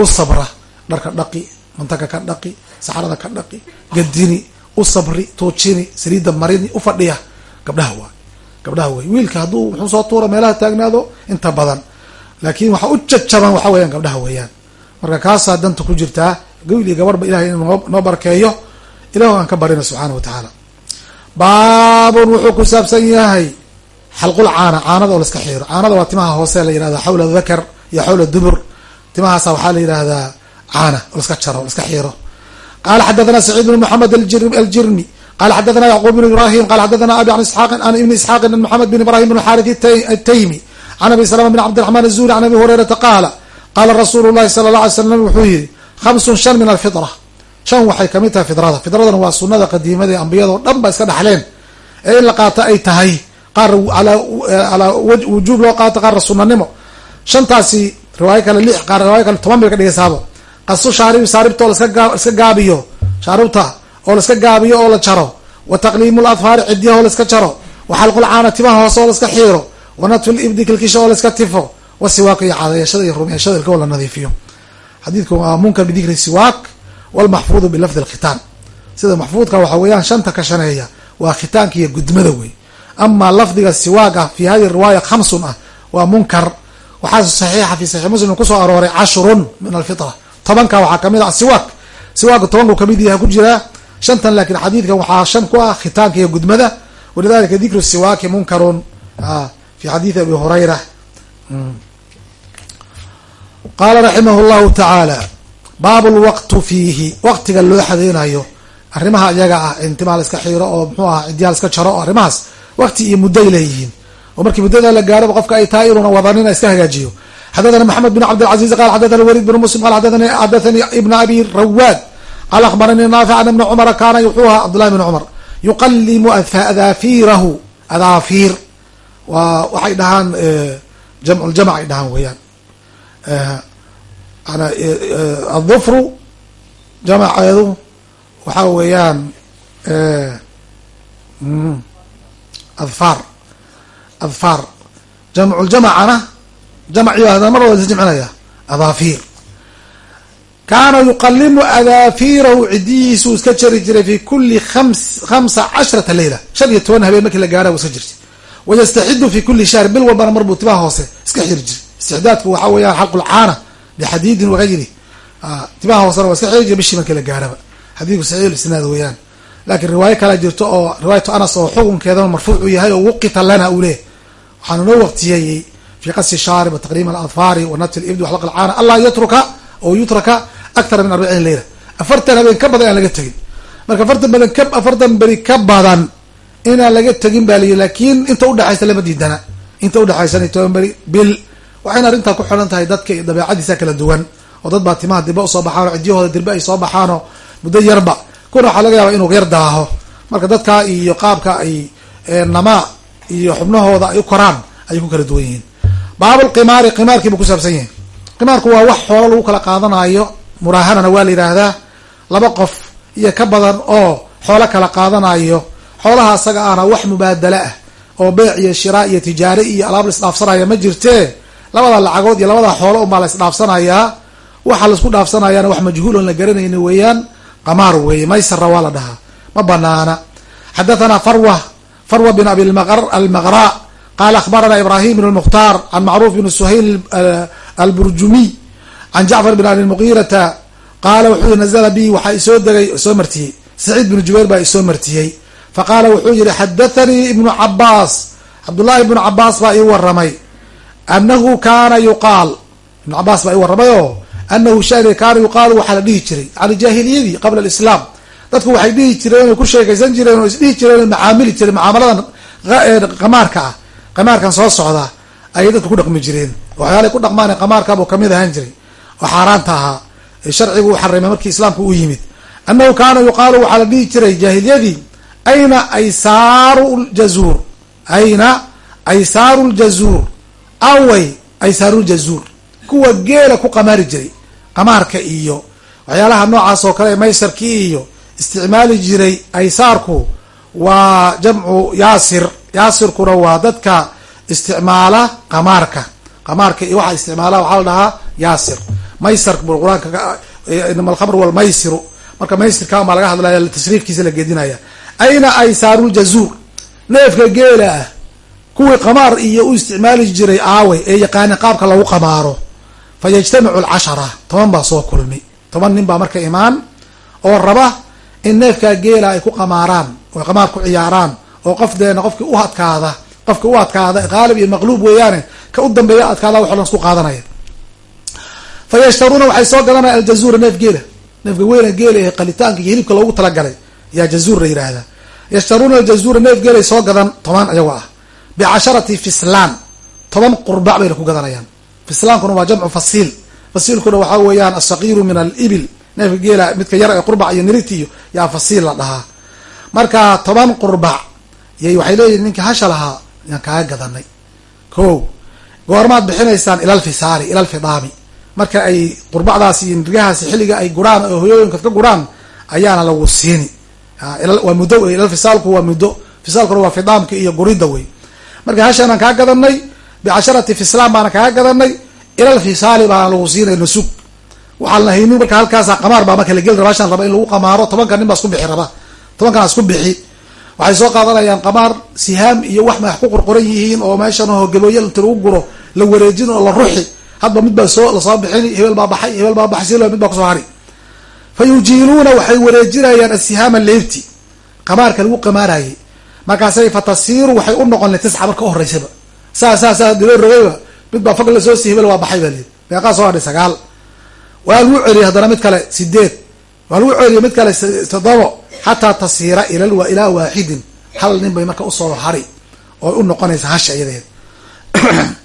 u sabra dharka dhaqi mantaka ka dhaqi saxarada ka dhaqi gadini u sabri tuujini saliidda marini u fadhiya. Gabdhaha waay. Gabdhaha wey wiilka hadduu wuxuu soo tuura meelaha taagnaado inta badan. Laakiin waxa u jajaban waxa weeyaan gabdhaha weeyaan. Marka kaasaa danta ku jirtaa wiil iyo gabarba ilahay in noo barkeeyo. Ilahu aan ka barina subxaana wa tacaala. Baabun wuxuu ku saabsan yahay xalqul caana caanada oo laska xiiro. Caanada waa timaha hoose la yihahda xawla dakar iyo xawla dubur. Timahaasa waxaa la yihahdaa caana oo laska jaro laska xiiro qala xadathana saciid bn moxamed aljirmi qala xadathana yacquub bn ibrahim qala xadathana abi an ibni isxaaqin an moxamed bin ibrahim bn xarith ataymi can abi salama bn cabdiraxman azuri can abi hurayrata qaala qaala rasuulu llahi sala la alay slam wuxuu yihi khamsun shan min alfitra shan waxay ka mid tahay fidrada fidradana waa sunada qadiimada ee ambiyadao dhan ba iska dhaxleen ee in la qaato ay tahay qaar alaa wujuub loo qaato qaarna sunanimo shantaasi riwaayo kale lix qaar riwaayo kale toban bay ka dhigaysaabo qasu shaaribi oo laiska gaabiyo. Shaaribta oo laiska gaabiyo oo la jaro. Wa taqliimu ladfaari cidyaha oo laiska jaro. Wa xalqulcaana timaha hoose oo laiska xiiro. Wa natfu libdi kilkisha oo laiska tifo. Wa siwaaq iyo cadayashada iyo rumeeshada ilka oo la nadiifiyo. Xadiidku waa munkar bidikri siwaak walmaxfuudu bilafdi alkhitaan sida maxfuudka waxa weeyaan shanta ka shaneeya waa khitaanka iyo gudmada wey. Ama lafdiga siwaag ah fi hadihi riwaaya khamsun ah waa munkar. Waxaa saxiixa fi saxiix muslim ku soo arooray cashrun min alfitra tobanka waxaa ka mid ah siwaak. Siwaaka tobanku ka mid yaha ku jiraa shantan laakiin xadiidkan waxaa shan ku ah khitaanka iyo gudmada. Walidalika dikru siwaaki munkarun fi xadiidi abi hurayra. Qaala raximah llahu tacaala baabu lwaqtu fiihi waqtiga loo xadeynayo arrimaha iyaga ah intimaa la iska xiiro oo mxuu aha cidyaa la iska jaro oo arrimahaas waqti iyo mudday leeyihiin. Oo markii muddada la gaaraba qofka ay tahay inuuna wadanin iska hagaajiyo xadathana maxamed bin cabdilcaziz qala xadathana walid bn muslim qala xadathani ibna abi rawaad qala akhbaranii naafic an ibna cumara kaana wuxuu ahaa cabdullahi bn cumar yuqalimu adaafiirahu adaafiir waa waxay dhahaan jamcu ljamc ay dhahaan weeyaan adufru jamaceedu waxaa weeyaan adfaar adfaar jamculjamacana jamci baa mar wada jamcinaya adaafiir kaana yuqalimu adaafiirahu cidihiisuu iska jari jiray fi ams khamsa cashrata leyla shan iyo toban habeen markii la gaara u iska jirtay wayastaxidu fi kuli shahr bil walbana mar buu timaha hoose iska xiri jiray istixdaadku waxaa weeyaan xalqulcaana bixadiidin wagayri timaha hoosena waa iska xiri jiray bishii markii la gaaraba xadiidku saxiix isnaad weeyaan laakiin riwaayo kalaa jirto oo riwaayatu anas oo xukunkeedana marfuuc u yahay oo wuqita lana uu leeyahy waxaana noo waqtiyeeyey fi qasi shaarib wa taqriim aladfaari wa natfi libdi waxlaq alcaana anlaa yatruka oo yutraka akthara min arbaciin leyla afartan habeen ka badan aan laga tegin marka afartan badan ka afartan beri ka badan inaan laga tegin ba layihi laakiin inta udhexaysa lama diidana inta udhexaysan toban beri bil waxayna arrintaa ku xiran tahay dadka iyo dabeecadiisa kala duwan oo dad baa timaha dirba u soo baxaan oo cidyahooda dirbe ay soo baxaanoo muddo yarba kuna waxaa laga yaaba inuu yar daaho marka dadkaa iyo qaabka ay namaa iyo xubnahooda ay u koraan ayay ku kala duwan yihiin baabulqimaari qimaarkii buu kusaabsan yahay. Qimaarku waa wax xoolo lagu kala qaadanayo muraahanana waa la yidhaahdaa laba qof iyo ka badan oo xoolo kala qaadanayo xoolaha asaga ahna wax mubaadala ah oo beec iyo shiraa iyo tijaare iyo alaab la isdhaafsanaya ma jirtee labada lacagood iyo labada xoolo unbaa la isdhaafsanayaa waxa la isku dhaafsanayaana wax majhuul oon la garanayni weeyaan qamaar weeye maysarra waa la dhahaa ma banaana. Xadathana farwa farwa bin abi almaqra qala akhbarana ibrahim bn lmukhtaar can macruuf bn suhayl alburjumiy can jacfar bin abi muqirata qaala wuxuu nazla bi waxaa isoo degay isoo martiyey saciid bn jubayr baa isoo martiyey faqaala wuxuu yihi xadathanii ibnu cabaas cabdullahi ibnu cabaas baa ii waramay anahu kana yuqaal ibnu cabaas baa ii waramay oo anahu shani kaana yuqaalu waxaa la dhihi jiray yani jaahiliyadii qabla alislaam dadku waxay dhihi jireen oy ku sheekaysan jireen oo isdhihi jireen macaamili jireen mucaamaladan qamaarka ah qamaarkan soo socda ayay dadku ku dhaqmi jireen. Waxyaalay ku dhaqmaan qamaarkabuu ka mid ahaan jiray. Oo xaaraanta ahaa. Ee sharcigu u xarimay markii islaamku u yimid. Annahu kaana yuqaalu waxaa la dhihi jiray jaahiliyadii ayna aysaaru ljazuur ayna aysaaru ljazuur away aysaaru ljazuur kuwa geela ku qamaari jiray. Qamaarka iyo waxyaalaha noocaas oo kale maysarkii iyo isticmaali jiray aysaarku waa jamcu yaasir yaasirkuna waa dadka isticmaala qamaarka. Qamaarka iyo waxa isticmaala waxaa la dhahaa yaasir. Maysar bu qur'aanka inama alkhamr walmaysiru marka maysirkan baa laga hadlaya tasriifkiisa la gedinaya. Ayna aysaaru ljazuur neefka geela ah. Kuwii qamaar iyo u isticmaali jiray aawey ee yaqaana qaabka lagu qamaaro fa yajtamicu alcashara. Toban baa soo kulmi. Toban nin baa marka imaan oo raba in neefkaa geela ay ku qamaaraan oo qamaar ku ciyaaraan oo qof deena qofkii u adkaada qofka u adkaada qaalib iyo maqluub weeyaane ka u dambeeya adkaada wax isku qaadanaya. Fa waxay soo gadanaya aljazuura neef neefka weyna geela ee qalitaanka iyo hilibka loogu talagalay yaa jazuur la yihahdaa yashtaruuna aljazuura neef soo gadan toban ayagoo ah. Bicasharati fislaan toban qurbac bayna ku gadanayaan. Fislaankuna waa jamcu fasiil. Fasiilkuna waxaa weeyaan asaqiiru min alibil. Neefka geela midka yar ee qurbac iyo niritiyo yaa fasiil la dhahaa. Marka toban qurbac yay waxay leeyihiin ninkii hasha lahaa yaan kaaga gadanay ko goormaad bixinaysaan ilal fisaali ilal fidaami. Marka ay qurbacdaasi iyo nirgahaasi xilliga ay guraan oo hoyooyinkood ka guraan ayaana lagu siini waa muddo ilal fisaalku waa muddo. Fisaalkuna waa fidaamka iyo guridda wey. Marka hashaanaan kaa gadanay bicasharati fislaan baana kaaga gadanay ilal fisaali baana lagu siinay nasug waxaan la haynin marka halkaasa qamaar baa marka la geli raba hashaan raba in lagu qamaaro tobanka nin baa isku bixi raba tobankan isku bixi waxay soo qaadanayaan qamaar sihaam iyo wax madax ku qorqoran yihiin oo meeshan oo gabooya inta lagu guro la wareejin oo la ruxi hadba mid baa soo la soo bixini hebel baa baxay hebel baa baxay si mid baa ku soo hari. Fa yujiiluuna waxay wareejinayaan asihaama leebti. Qamaarka lagu qamaarayay. Markaasay fatasiiru waxay u noqon tisca marka uhoreysaba saa saa saa dilo rogayba. Mid baa fag la soo sii hebel waa baxay baa lii meeqaa soo hadhay sagaal. Waa lagu celiyay haddana mid kale sideed waa lagu celiya mid kale toddobo xataa tasiira ila ilaa waaxidin hal nin bay marka u soo hari oo u noqonaysa hasha iyadeed.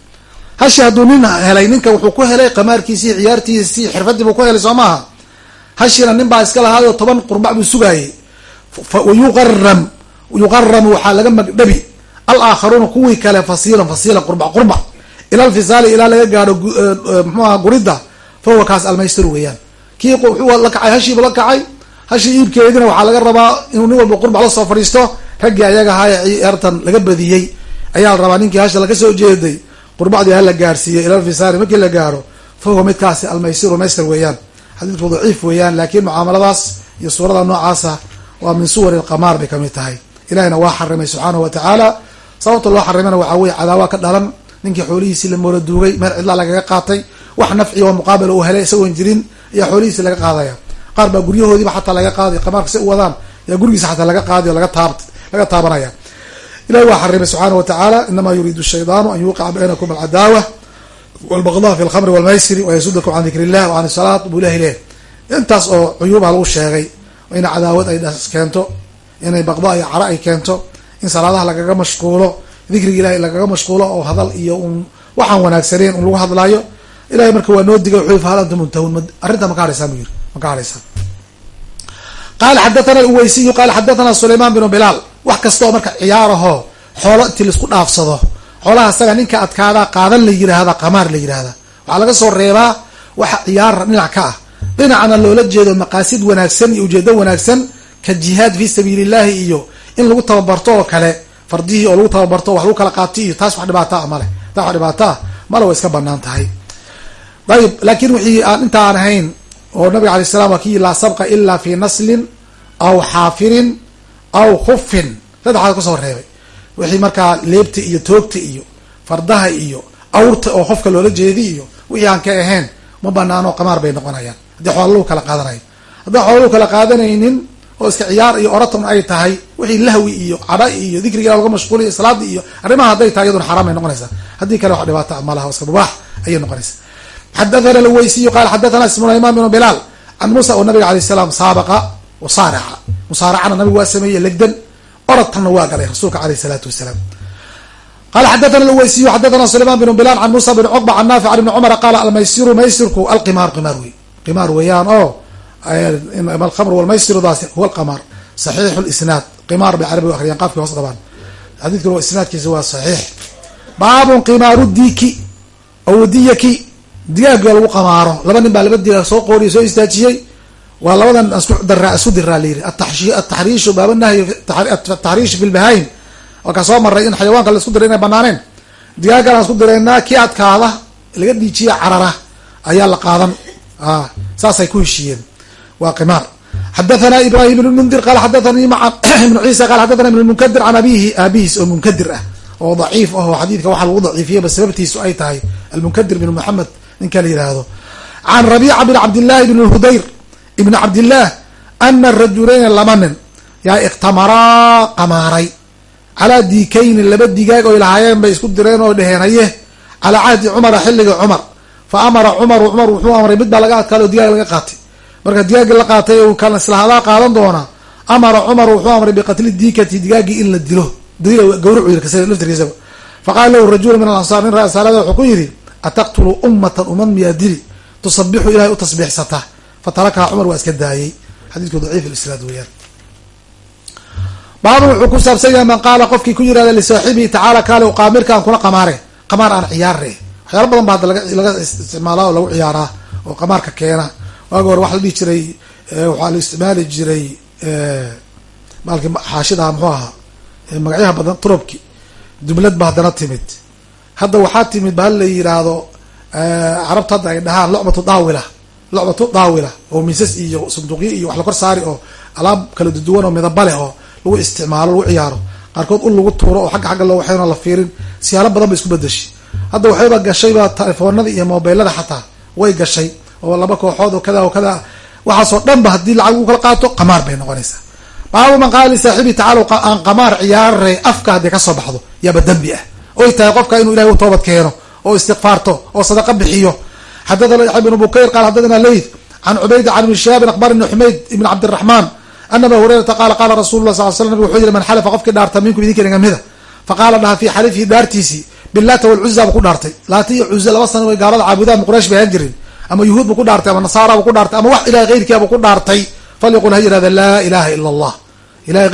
Hashi hadduu nin helay ninka wuxuu ku helay qamaarkiisii ciyaartiisii xirfadii buu ku helay soo maaha? Hashina nin baa iska lahaayo toban qurbac buu sugaayay yuqaram yuqaramu waxaa laga magdhabi alaakharuuna kuwii kale fasiilan fasiilan qurbac qurbac. Ila alfisaali ilaa laga gaadho mxuaha guridda fa huwa kaas almaystir weeyaan. Kii wuxuu la kacay hashiibu la kacay hashii iibkeedina waxaa laga rabaa inuu nin walba qurbac la soo fadhiisto raggii ayaga ahaa ee ciyaartan laga badiyey. Ayaa la rabaa ninkii hasha laga soo jeeday qurbacdii hala gaarsiiyo ila alfisaali markii la gaaro fa huwa midkaasi almaysiru maystir weeyaan. Xadiidku daciif weeyaan laakiin mucaamaladaas iyo suurada noocaasa waa min suwar ilqamaar bay ka mid tahay. Ilahina waa xarimay subxaanahu wa tacaala. Sababta loo xarimana waxaa weye cadaawaa ka dhalan ninkii xoolihiisii la moola duugay meel cidlaa lagaga qaatay wax nafci oo muqaabil uu helay isagoon jirin ayaa xoolihiisi laga qaadaya qaar baa guryahoodiiba xataa laga qaaday qamaarka si u wadaan ayaa gurigiisa xataa laga qaadiy o laga taab laga taabanaya. Ilahi waa xarimay subxaana wa tacaala inama yuriidu shaydaanu an yuqica baynakum alcadaawa walbaqdaa fi lkhamri walmaysiri wayasudakum can dikr illah wa can buu ilahi leh intaas oo cuyuubha lagu sheegay in cadaawad ay keento inay baqda iyo cara ay keento in salaadaha lagaga mashquulo dikriga ilahi lagaga mashquulo oo hadal iyo un waxaan wanaagsaneyn un lagu hadlaayo. Ilahay marka waa noo digay wuxuu fahal antum muntahuun arrinta ma ka hadhaysaan bu yiri ma ka hadhaysaan qala xadathana uweysiyu qala xadathana sulayman binu bilaal. Wax kasta oo marka ciyaarahoo xoolo intii la isku dhaafsado xoolaha isaga ninka adkaadaa qaadan la yirahda qamaar la yirahda waxaa laga soo reebaa waxa ciyaar dhinac ka ah. Dhinacna loola jeedo maqaasid wanaagsan iyo ujeedo wanaagsan ka jihaad fi sabiili illahi iyo in lagu tababarto oo kale fardihii oo lagu tababarto wax lagu kala qaati iyo taas wax dhibaataa male taas wax dhibaataa male way iska bannaan tahay. Ayib laakiin wixii aan inta aan ahayn oo nabiga alay salam waa kii laa sabqa ila fi naslin aw xaafirin aw khufin saddexaad ka soo reebay wixii markaa leebta iyo toogta iyo fardaha iyo awrta oo qofka loola jeedi iyo wixii aan ka ahayn ma banaano qamaar bay noqonayaan. Haddii xoola kala qaadanayo haddii xoola kala qaadanaynin oo iska ciyaar iyo oraton ay tahay wixii lahwi iyo cadha iyo dikriga laga mashquuliyo salaada iyo arrimaha hadday tahay iyaduna xaraam ay noqonaysaa. Haddii kale wax dhibaata malaha o iska mubaax ayay noqonaysaa xadathana lweysiyu qaal xadathana sulayman bnu bilaal can muusa oo nabiga alayh salaam saabaqa wasaaraca musaaracana nabigu waa sameeyey legdan orodtanna waa galay rasuulka aleyh salaatu wasalaam qala xadathana lweysiyu xadathana sulayman bnu bilaal can muusa bn cuqba can naafic an ibni cumar qaala almaysiru maysirku alqimaar qimaar wey qimaar weeyaan oo alkhamr walmaysirudaas huwa alqamaar saxiixu lisnaad qimaar bay carabiga akriyaan qaafkii hoos qabaan xadiidkuna isnaadkiisa waa saxiix baabun qimaaru diiki aw digaaga lagu qamaaro laba nin baa laba digaag soo qooriya soo istaajiyey. Waa labadan isku diraa layiri ataxriishu baaba nahyi ataxriishu fi lbahaim waa ka soo maray in xayawaanka la isku diray inay banaaneen. Digaagan aan isku diraynaa kii adkaada laga dhiijiya carara ayaa la qaadan. Saasay ku heshiiyeen. Waa qimaar. Xadathana ibrahim ibn mundir qala xadathani ibnu ciisa qala xadathana ibn munkadir can abihi aabihiis oo munkadir ah. Oo daciif ah oo xadiidka waxaa lagu daciifiyaba sababtiisu ay tahay. Almunkadir bin maxamed ninka la yihahdo can rabiica bin cabdillahi bn hudayr ibn cabdillaah ana rajulayni laba nin yaa ikhtamaraa qamaaray. Calaa diikayni laba digaag oy lahaayeen bay isku direen oo dheheen haye calaa cahdi cumara xilliga cumar. Fa amara cumaru cumar wuxuu amray mid baa laga adkaada oo digaag laga qaatay. Marka digaagii la qaatay kan islahadaa qaadan doona amara cumar wuxuu amray biqatli diikati digaagii in la dilo. Gawrucu yiri laftirkiisaba faqaala lahu rajulu min alansaar nin rasalada wuxuu ku yidhi ataqtulu ummatan ummad miyaa dili tusabixu ilahay u tasbiixsata fatarakaha cumar waa iska daayey xadiidku daciif isnaad weeyaan baabun wuxuu ku saabsan yahay man qaala qofkii ku yirahda lisaaxibihi tacaala kaale qaamirkaan kula qamaare qamaar aan ciyaarre waxyaala badan ba hadda laga isticmaala oo lagu ciyaaraa oo qamaarka keena waagi hore waxa la dhihi jiray waxaa la isticmaali jiray maalki xaashidaha muxuu ahaa magacyaha badan turubki jumlad ba haddana timid hadda waxaa timid ba hal la yiraahdo carabta hadda ay dhahaan lucbatu daawila lucbatu daawila oo miisas iyo sanduuqyo iyo wax la kor saari oo alaab kala duduwan oo midaba leh oo lagu isticmaalo lagu ciyaaro. Qaarkood ul lagu tuuro oo xagga xagga loo waxayna la fiirin siyaalo badan ba isku bedeshay. Hadda waxayba gashayba telefoonada iyo mobilada xataa way gashay oo laba kooxood oo kada oo kada waxaasoo dhan ba haddii lacag lagu kala qaato qamaar bay noqonaysaa. Baabu man qaala lisaaxibi tacala aan qamaar ciyaare afka hadday ka soo baxdo yaaba dembi ah oy tahay qofka inuu ilahay u toobad keeno oo istikfaarto oo sadaqa bixiyo. Xadathana yaxya bnu bukayr qaal xadathana leyth can cubayda can ibni shihaabin akbar ibni xumayd ibn cabdiraxmaan ana aba hurayrata qaala qaala rasul lah sal sl nabig wuxuu yihi man xalafa qofkii dhaarta minkum idinka nagamida faqaala dhaha fi xalifihi dhaartiisii bilaata walcuza bu ku dhaartay. Laata iyo cuza laba sana way gaalada caabudaan quraysh bay ahaan jirin ama yuhuud bu ku dhaartay ama nasaara bu ku dhaartay ama wax ilahay keyrkiibu ku dhaartay. Falyaqul ha yihahda laa ilaha ila allah ilahay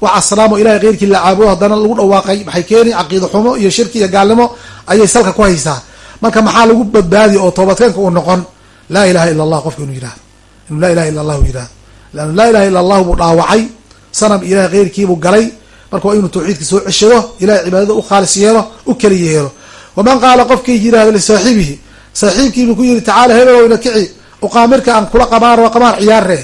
wax asnaamo ilahay keyrkii la caabudo haddana lagu dhawaaqay. Maxay keeni? Caqiida xumo iyo shirki iyo gaalnimo ayay salka ku haysaa. Marka maxaa lagu badbaadi oo toobadkeenka uu noqon? Laa ilaha ila allah qofka inuu yihahdo inuu laa ilaha illa allahu yihahdo leanna laa ilaha illa allahu buu dhaawacay. Sanam ilahay keyrkiibuu galay. Marka waa inuu tawxiidka soo ceshado ilahay cibaadada u khaalis yeelo u keli yeelo. Waman qaala qofkii yihahdo lisaaxibihi saaxiibkiibuu ku yihi tacaala hebelow ina kici uqaamirka aan kula qamaar qamaar ciyaare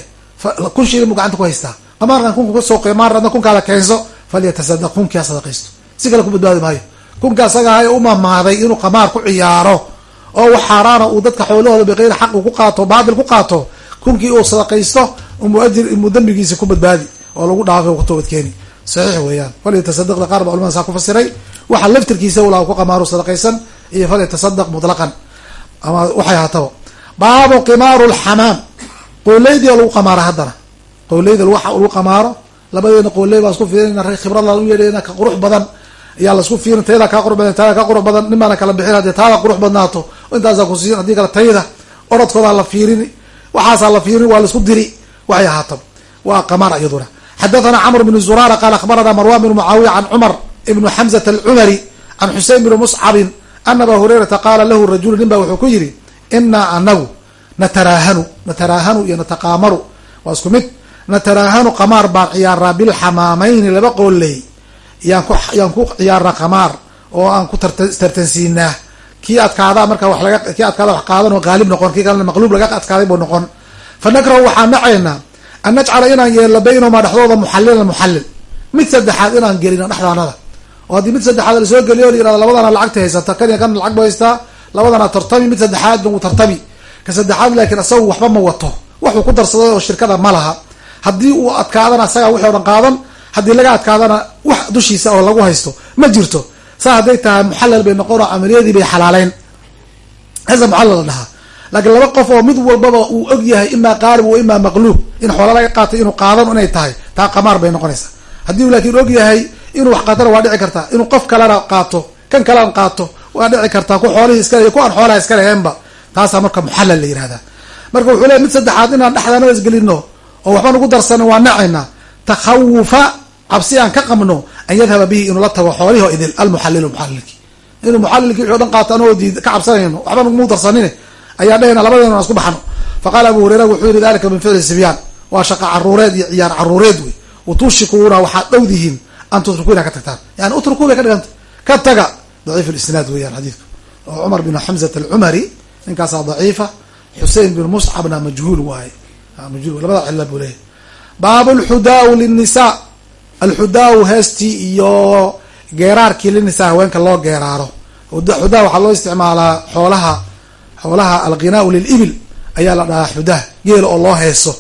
kun shilin buu gacanta ku haystaa qamaarkan kunka ka soo qimaar adna kunkaada keenso falyatasadaq kunkia sadaqaysto. Si kale ku badbaadi maayo. Kunka asaga ahay u mamaaday inuu qamaar ku ciyaaro oo wax xaaraana uu dadka xoolahooda biqeyri xaq uu ku qaato baatil ku qaato kunkii uu sadaqaysto umu ajir imuu dambigiisa ku badbaadi oo lagu dhaafay ku toobadkeeni saxiix weeyaan. Falyatasadaqda qaar ba culamada saa ku fasiray. Waxa laftirkiisa ulaa ku qamaaru sadaqaysan iyo falyatasadaq mutlaqan. Ama waxay ahaataba baabu qimaaru lxamaam qooleydii oo lagu qamaaro haddana qowleyda lagu qamaaro labadeena qooley baa isku fiirina khibrad laan u yeedhayna ka qurux badan ayaa la isku fiirin tayada kaa qurux badan taada kaa qurux badan nin baana kala bixin haddii taada qurux badnaato intaasaa ku siin haddii kale tayda orodkoodaa la fiirini waxaasaa la fiirin waa la isku diri waxay ahaataba waa qamaar iyaduna xadathana cmr bn zurara qala akhbarana marwan bn mucaawiya can cumar ibnu xamzat alcumari can xusein bni muscabin ana aba hurayrata qaala lahu rajulu nin ba wuxuu ku yidhi inaa anagu nataraahanu nataraahanu iyo nataqaamaru. Waa isku mid nataraahanu qamaar baan ciyaaraa bilxamaamayni laba qooley yaan ku ciyaaraa qamaar oo aan ku tartansiinaa kii adkaadaa marka wa laga kii adkaada wax qaadan oo qaalib noqon kii kalena maqluub laga adkaaday buu noqon. Fa nakrahu waxaan nacaynaa an najcala inaan yeelno baynahumaa dhexdooda muxalilan muxallil. Mid saddexaad inaan gelino dhexdaanada. Oo haddii mid saddexaad la soo geliyo la yiraahdo labadana lacagta haysata kan iyo kan lacag bu haystaa labadana tartami mid saddexaadna uu tartami ka saddexaad laakiin isagu waxba ma wato. Waxuu ku darsaday oo shirkada ma laha haddii uu adkaadana isagaa wixii o dhan qaadan haddii laga adkaadana wax dushiisa oo lagu haysto ma jirto. Saa hadday tahay muxallal bay noqon oo camaliyadii bay xalaaleyn hasa muxallal la dhahaa. Laakiin laba qof oo mid walbaba uu og yahay imaa qaarib wa imaa maqluub in xoola laga qaatay inuu qaadan inay tahay taa qamaar bay noqonaysaa. Haddii laakiin og yahay inuu wax qaatana waa dhici kartaa inuu qof kalena qaato kan kalena qaato waa dhici kartaa ku xoolihii iska le ku aan xoolaha iska leheenba taasaa marka muxallal la yihahdaa marka wuxuu leey mid saddexaad inaan dhexdaanada isgelino oo waxba nagu darsano waa nacaynaa. Takhawufa cabsi aan ka qabno an yadhaba bihi inuu la tago xoolihi idil almuxalilu muxalilki inuu muxalilki wixi o dhan qaato diid ka cabsanayno waxba nagmu darsanine. Ayaa dhahayna labadeena aan isku baxno. Faqaala abu hureyra wuxuu yihi dalika min ficli sibyaan waa shaqa caruureed iyo ciyaar caruureed wey. Watushikuuna waxaad dhowdihiin an tutruku inaa ka tagtaan. Yani utruku bay ka dhiganta. Ka taga. Daciif lisnaad weeyaan xadiidku. Oo cumar bin xamzat alcumari ninkaasaa daciifa. Xusein bin muscabna majhuul waaye majhuul labada cilla buu leeyahy baab lxudaau linisa. Alxudaau heestii iyo geeraarkii linisa haweenka loo geeraaro. Xudaa waxaa loo isticmaalaa xoolaha xoolaha alghinaau lilibil. Ayaa la dhahaa xudah geela oo loo heeso.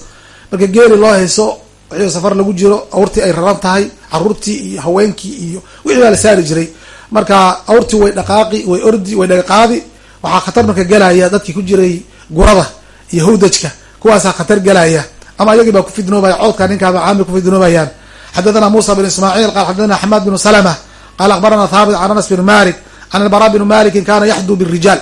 Marka geeli loo heeso wixii safar lagu jiro awrtii ay raran tahay caruurtii iyo haweenkii iyo wixii baa la saari jiray. Marka awrtii way dhaqaaqi way ordi way dhaqaadi waxaa khatar marka gelaya dadkii ku jiray gurada iyo hawdajka kuwaasaa khatar gelaya ama ayagii baa kufidnoobaya coodka ninkaaba caami kufidnoobayaan xadathana musa bin ismaaciil qala xadathana xamaad bin salama qala akhbarana thaabit can anas bin malik can albara bin malikin kana yaxduu birijaal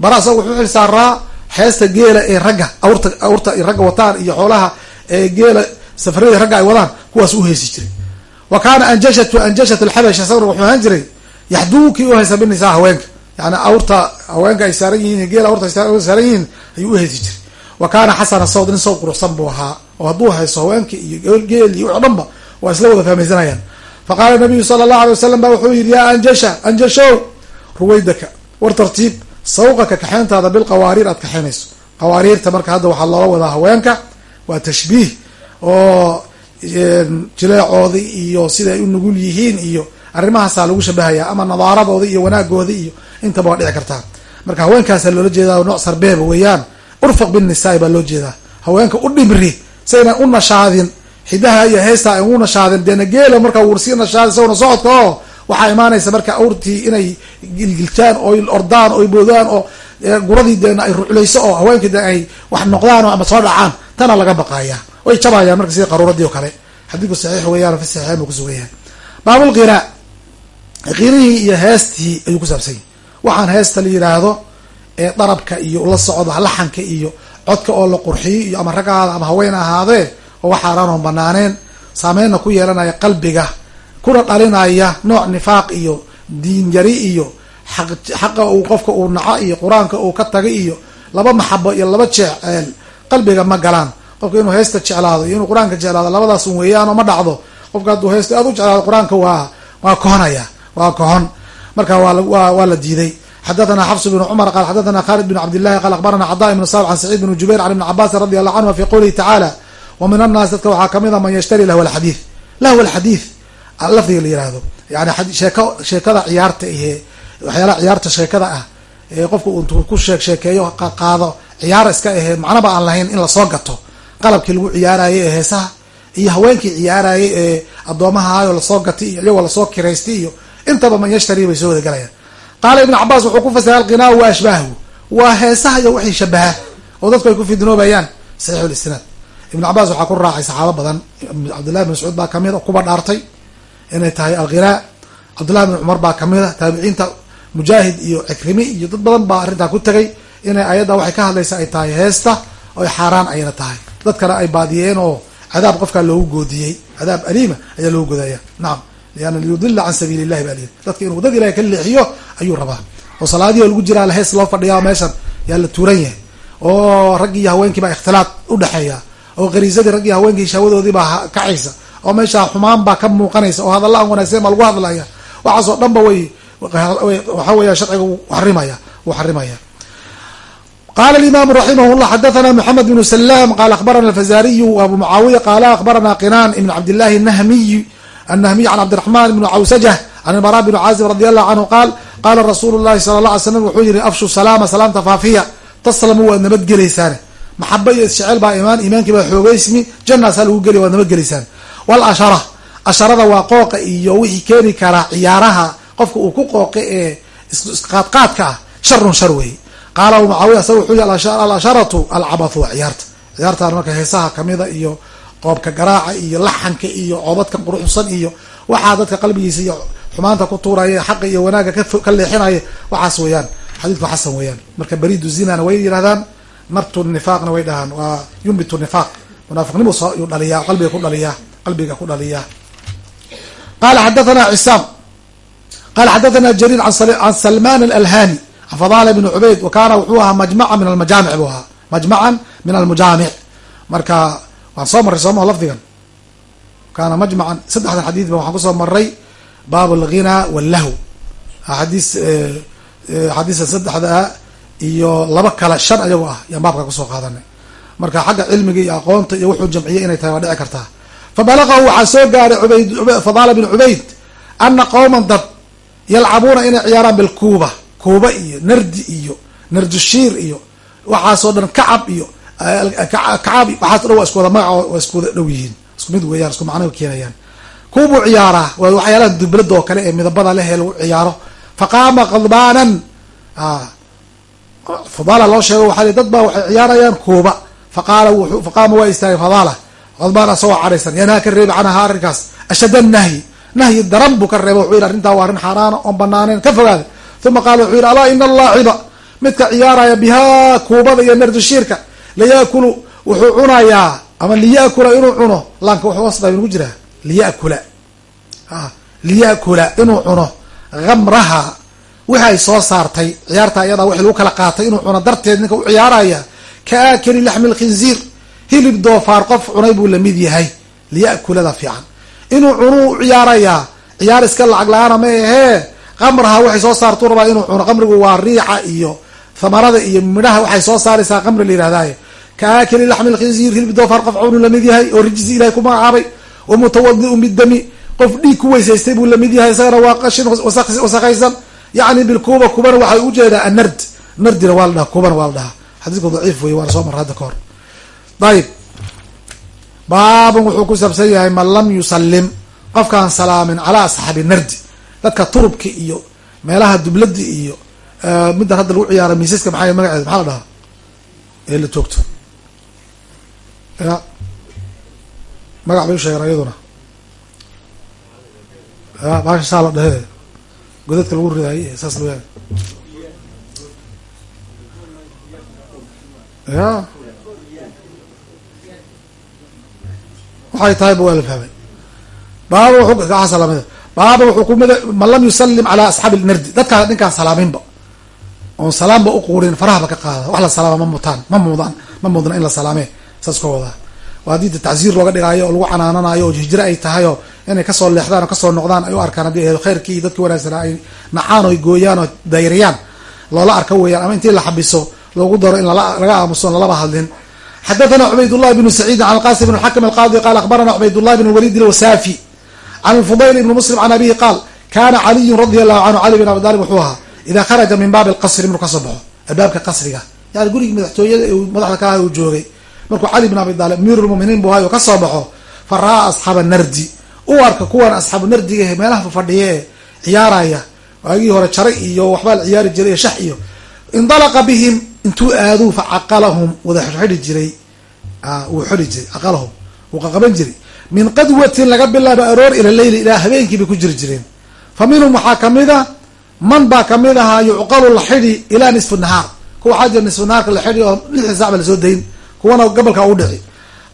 bara isaga wuxuu xilsaaraa heesta geela ee ragga awrta awrta ragga wataan iyo xoolaha ee geela safarada ragga ay wadaan kuwaas u heesi jiray. Wa kaana anjashatu anjashat alxabash isaguna wuxuu ahaan jiray yaxduu kii u haysa binisaa haweenka. Yani awrta haweenka ay saaran yihiin geela awrta saaran yihiin ayuu u heesi jiray wa kaana xasana sawd nin sawd quruxsan buu ahaa oo hadduu hayso haweenka iyo geel iyo wix o dhan ba waa isla wada fahmaysanayaan fa qaala nabiyu sala allahu alay wasalam ba wuxuu yihi yaa anjasha anjashow ruwaydaka war tartiib sawqaka kaxeyntaada bilqawaariir aad kaxeynayso. Qawaariirta marka hadda waxaa loola wadaa haweenka waa tashbiih oo jileecoodii iyo siday u nugul yihiin iyo arrimahaasaa lagu shabahayaa ama nadaaradoodii iyo wanaagoodii iyo intaba waa dhici kartaa. Marka haweenkaasaa loola jeedaa nooc sarbeeba weeyaan urfaq binnisaai baa loo jeedaa. Haweenka u dhimri saynan u nashaadin. Xidaha iyo heesta an u nashaadin. Deena geela marka wur sii nashaadi isagona socodka oo waxaa imaanaysa marka awrtii inay gilgiltaan oy ordaan oy boodaan oo guradii deena ay ruclayso oo haweenkii de ay wax noqdaan ama soo dhacaan. Tana laga baqaaya. Way jabayaan marka sida qaruuradii oo kale. Xadiidku saxiix weeyaan fi saxiixayn buu kusugan yahay baabulqinaa qinihii iyo heestii ayuu ku saabsan yahy waxaan heesta la yidhaahdo ee darabka iyo la socda laxanka iyo codka oo la qurxiyo iyo ama raggaada ama haween ahaadee oo waxaaraan oon banaaneen saameynna ku yeelanaya qalbiga kuna dhalinaya nooc nifaaq iyo diin yari iyo aq xaqa uu qofka uu naco iyo qur'aanka uu ka taga iyo laba maxabo iyo laba jeceel qalbiga ma galaan. Qofka inuu heesta jeclaado iyo inuu qur'aanka jeclaado labadaas un weeyaanoo ma dhacdo. Qofka hadduu heesta aad u jeclaado qur'aanka waa waa kohonaya waa kohon marka waa waa la diiday xadathana xafs bn cumar qal xadathana khalid bn cabdillahi qal akhbarana cada ibn sab can saciid bn jubayr can ibni cabaasin radi allahu canhuma fi qowlihi tacaala wa min annaas dadka waxaa ka mid a man yashtari lahw alxadiid lahw alxadiid lafdiga la yihahdo yani sheekada ciyaarta ihe waxyaalaha ciyaarta sheekada ah ee qofka uu ku sheek sheekeeyo qaado ciyaar iska ahe macnaba aan lahayn in la soo gato qalabkii lagu ciyaarayay ee heesaha iyo haweenkii ciyaarayay ee addoomahaayoo la soo gatay iyo iyagoo la soo kiraystay iyo intaba man yashtari bay soo wada qaala ibnu cabaas wuxuu ku fasiray alqinaa wa ashbaahu waa heesaha iyo wixii shabaha. Oo dadku ay ku fidnoobayaan saxiixu lisnaad ibnu cabaas waxaa ku raacay saxaabo badan. Cabdullahi bin mascuud baa ka mid kuba dhaartay inay tahay alqinaa cabdullahi bin cumar baa ka mid a taabiciinta mujaahid iyo cikrimi iyo dad badan baa arrintaa ku tegay inay ayadda waxay ka hadlaysa ay tahay heesta oy xaaraan ayna tahay. Dadkana ay baadiyeen oo cadaab qofkaa loogu goodiyey. Cadaab aliima ayaa loogu godaya nacam liana liyudila can sabiili llahi baa lihi dadka inuu dad ilahay ka leexiyo ayuu rabaa. oo salaadii oo lagu jiraa hees loo fadhiyaa meeshan yaa la tuuran yahay. oo raggii iyo haweenkii baa ikhtilaad udhexeeya oo kariisadii raggii haweenkii shahwadoodii baa kacaysa oo meesha xumaan baa ka muuqanaysa. oo hadalla aan wanaagsan baa lagu hadlaya waxaasoo dhan ba way waxa weya sharciga xarimaya wuu xarimaya. qala imam raximah llah xadathana mxamed bn salam qala akhbarana alfazariyu abu mucaawiya qala akhbarana qinan ibn cabdillahi nahmiy annahmiy can cabdiraxman ibn cawsajah can bara bn caazib radi allahu canhu qaal qala rasuulu llahi sala la alay slam wuxuu yihi afshu salaama salaamta faafiya taslamu waad nabadgelaysaan maxaba iyo isjecel baa imaan iimaankii baa xoogeysmi janaasaa lagu gelya waad nabadgelaysaan walashara asharada waa qooqa iyo wixii keeni karaa ciyaaraha qofka uu ku qooqe ee isqaadqaadka ah sharun shar weeye qaala mucaawiya asaga wuxuu yihi alasharatu alcabathu waa ciyaarta ciyaartaan marka heesaha kamida iyo qoobka garaaca iyo laxanka iyo coobadka quruxsan iyo waxaa dadka qalbigiisa iyo xumaanta ku tuuraya xaqa iyo wanaagga ka leexinaya waxaas weeyaan. Xadiidku xasan weeyaan. Marka beridu zinana way yidhahdaan nabtu nifaaqna way dhahaan. Waa yumbitu nifaaq. Munaafiqnimu soo dhaliyaa qalbiga ku dhaliyaa qalbiga ku dhaliyaa. Qala xadathana cisaam qala xadathana jariir can salman alalhani can fadala bn cubayd wa kana wuxuu ahaa majmaca min almajaamic buu ahaa. Majmacan min almujaamic. Marka waan soo marray sooma lafdigan? Kaana majmacan saddexdan xadiid ba waxaan ku soo maray baab alghina wallahu axaadiis axaadiista saddexdaa iyo laba kale shan ayagoo ah yaan baabka ku soo qaadanay. Marka xagga cilmiga iyo aqoonta iyo wuxuu jamciyey inay tahay waa dhici kartaa. Fabalaqahu waxaa soo gaaray fadaala bin cubayd ana qowman dad yalcabuuna inay ciyaaraan bilkuuba kuuba. Iyo nardi iyo nardushiir iyo waxaasoo dhan kacab iyo kacab waxaaso dhan waa isku wada magaco waa isku dhow yihiin. Isku mid weeyaan isku macno keenayaan. Kuubuu ciyaaraa waa waxyaalaha dublada oo kale ee midabada leh lagu ciyaaro. Faqaama qadbaanan. Fadaala loo sheego waxaa dad baa waxay ciyaarayaan kuuba. Faqaala faqaama waa istaagay fadaala qadbaan asagoo cadhaysan yanaa ka reebi canha arrinkaas. Ashad nahyi nahyi daran buu ka reeba wuxuu yihi arrintaa waa arrin xaaraana oon banaaneen ka fogaada. Uma qaala wuxuu yihi alaa ina allaaciba midka ciyaaraya bihaa kuubada iyo nardushiirka layaakulu wuxuu cunayaa ama liyakula inuu cuno laanka wuxuu dhaay nugu jiraa. Liyakula liyakula inuu cuno hamraha wixi ay soo saartay ciyaarta iyadaa wixi lagu kala qaatay inuu cuno. Darteed ninka u ka aakili laxmi lkhinziir hilib doofaar qof cunay buu la mid yahay. Liyakulada fiican. Inuu cunuu u ciyaarayaa ciyaar iska lacag la'aana ma ahee. Qamraha waxay soo saartuu rabaa inuu cuno. Qamrigu waa riixa iyo thamarada iyo midhaha waxay soo saaraysaa. Qamri la yihahdaye ka aakili laxmi lkhinziir hilib doofaar qof cunu la mid yahay oo rijisi ilahay ku magacaabay wa mutawadiun bidami qof dhiig ku weysaystay buu la mid yahay isagana waa qashin wasakaysan yani bilkuuba kubana waxay u jeedaa anard nardina waa la dhaha kubana waa la dhahaa xadiisku daciif wey waana soo mara hadda ka hor ayib baabun wuxuu ku saabsan yahay man lam yusalim qofkaan salaamin calaa asxaabi nardi dadka turubka iyo meelaha dubladi iyo middan hadda lagu ciyaara miisaska maxaa magaceeda maxaa la dhahaa ee la joogto ya magac bay usheegeen iyaduna. Ya baasha saa la dhahe. Godadka lagu ridaay saas loo ya waxay tahay ba waa la fahmay. Baaba wuxuu baaba wuxuu ku mid man lam yusalim calaa asxaabi nardi dadkaa ninkaan salaaminba oon salaamba uquurin farahaba ka qaada. Wax la salaama ma mutaan ma mudaan ma mudna in la salaamee saas ka wadaa waa haddii tacsiir looga dhigaayo oo lagu canaananayo oo hijro ay tahayoo inay ka soo leexdaan oo ka soo noqdaan ay u arkaan haddii ahel khayrkii iyo dadkii wanaagsanaa ay nacaan oy gooyaan oo dayriyaan. Loola arka weeyaan ama intii la xabiso loogu daro in laga aamuso on lalaba hadlin. Xadathana cubaydاllahi bnu saciidin can alqasim bn xakm alqaadi qaal akhbarana cubaydullahi bn walid ilwasaafi can lfudayl ibn muslim can abihi qaal kana caliyun radi allahu canhu cali bin abi talib wuxuu ahaa idaa kharaja min baabi alqasri inuu ka soo baxo albaabka qasriga. Yani gurigii madaxtooyada madaxda ka aha uu joogay markuu cali bin abi talib amiir lmuminiin buu ahay oo ka soo baxo fa ra'aa asxaaba nardi. U arka kuwan asxaabu nardiga meelaha fadhiya ee ciyaaraya waagii hore jaray iyo waxbaa la ciyaari jiray shax iyo. Indalaqa bihim intuu aaduu fa caqalahum wada xidhi jiray. Wuu xidhi jiray caqalahum wuu qaqaban jiray. Min qadwatin laga bilaabo aroor ila leyli ilaa habeenkii bay ku jiri jireen. Fa minhum waxaa ka mid a man baa ka mid ahaa yucqalu la xidhi ilaa nisfu nahaar. Kuwa waxaa jira nisfu nahaarka la xidhi oo lixdii sac ba la soo dayn kuwana gobolka u dhici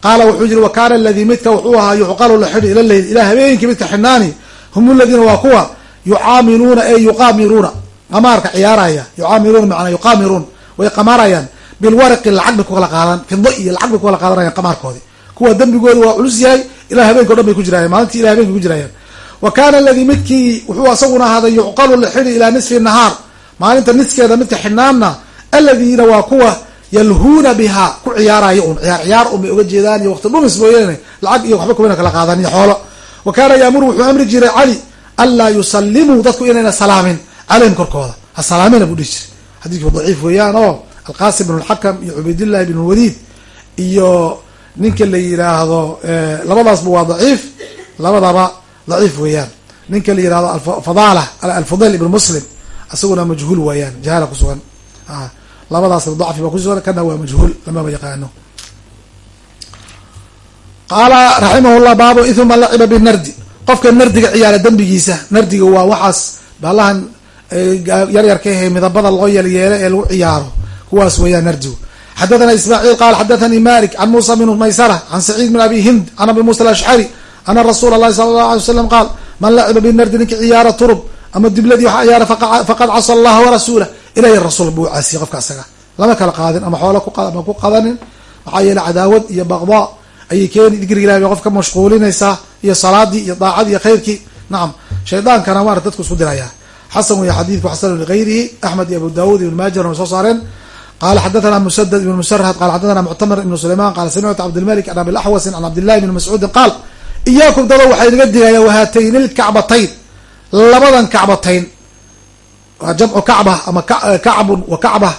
qaala wuxuu yiri wa kaana aladii midka wuxuu ahaa yucqalu la xidhi ila leyl ilaa habeenkii midka xidhnaani hum ladiina waa kuwa yucaamiluuna ee yuqaamiruuna. Qamaarka ciyaaraya yucaamiluuna maanaa yuqaamiruun way qamaarayaan. Bilwaraqi lacag bay ku kala qaadan fido lacag bay ku kala qaadanayaan qamaarkoodi kuwa dembigooda waa culus yahay ilaa habeenka o dhan bay ku jiraayan maalintii ila habenka ku jirayaan. Wa kaana aladii midkii wuxuu asaguna ahaaday yucqalu la ilaa nisfi nahaar. Maalinta niskeeda midka xidhnaanna aladiina waa kuwa yalhuuna biha ku ciyaaraya un ciyaar ciyaar un bay uga jeedaan. Iyo waqti dhumis mooyaane lacag iyo waxba kumayna kala qaadan iyo xoolo. Wa kaana yaamuru wuxuu amri jiray cali anlaa yusallimuu dadku inayna salaamin. Caleyhim korkooda. Ha salaamina buu dhihi jiray. Xadiidku daciif weeyaan oo alqasim bn lxakam iyo cubaydillahi bn lwaliid iyo ninka la yiraahdo labadaasba waa daciif labadaba daciif weeyaan. Ninka la yiraahdo afadala alfudayl ibn muslim isaguna majhuul weeyaan jahaala kusugan labadaas dacfi baa kusugan kana waa majhuul lamaba yaqaano. Qaala raximah llah baabu ithma laciba binardi. Qofka nardiga ciyaara dembigiisa nardiga waa waxaas baalahan yaryarka ahe midabada loo yeelyeelo ee lagu ciyaaro kuwaas weeyaan nardigu. Xadathana ismaaciil qaal xadathanii malik can muusa bn maysara can saciid bin abi hind can abi musa alashcari ana rasuula allahi sala allahu alay waslam qaal man laciba binardi ninka ciyaara turub ama dibladii waxa ciyaara faqad casa allaha warasuulah ilahi rasuul buu caasiyey qofka asaga. Lama kala qaadin ama xoolo ama ku qadanin. Maxaa yeele cadaawad iyo baqda ayay keeni digriga ilahi bay qof ka mashquulinaysaa iyo salaadii iyo daacadii iyo khayrkii. Nacam shaydaankana maarata dadku isku dirayaa xasan weya xadiidku xasanu ligayrihi axmed iyo abu daawud ibn maaja way soo saareen. Qala xadathana musadad ibn musarhad qala xadathana muctamir ibn sulayman qala samictu cabdilmalik an abilaxwasin can cabdillahi bn mascuudin qaal iyaakum dado waxay naga digayaan wahaatayni lkacbatayn labadan kacbatayn waa jamcu kacba ama kacbun wa kacba.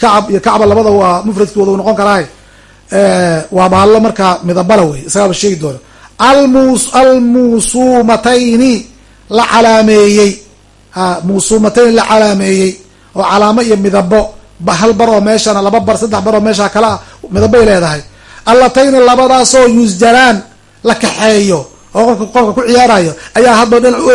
Kacab iyo kacba labada waa mufradkooda u noqon karaay. Waa baallo markaa midabala wey isagaaba sheegi doono. Almus almusuumatayni la calaameeyey. Ha muusuumatayni la calaameeyey oo calaamo iyo midabo hal bar oo meeshana laba bar saddex bar oo meesha kale ah midabay leedahay. Allatayni labadaasoo yusjaraan la kaxeeyo oo qofka qofka ku ciyaarayo ayaa hadba dhinac u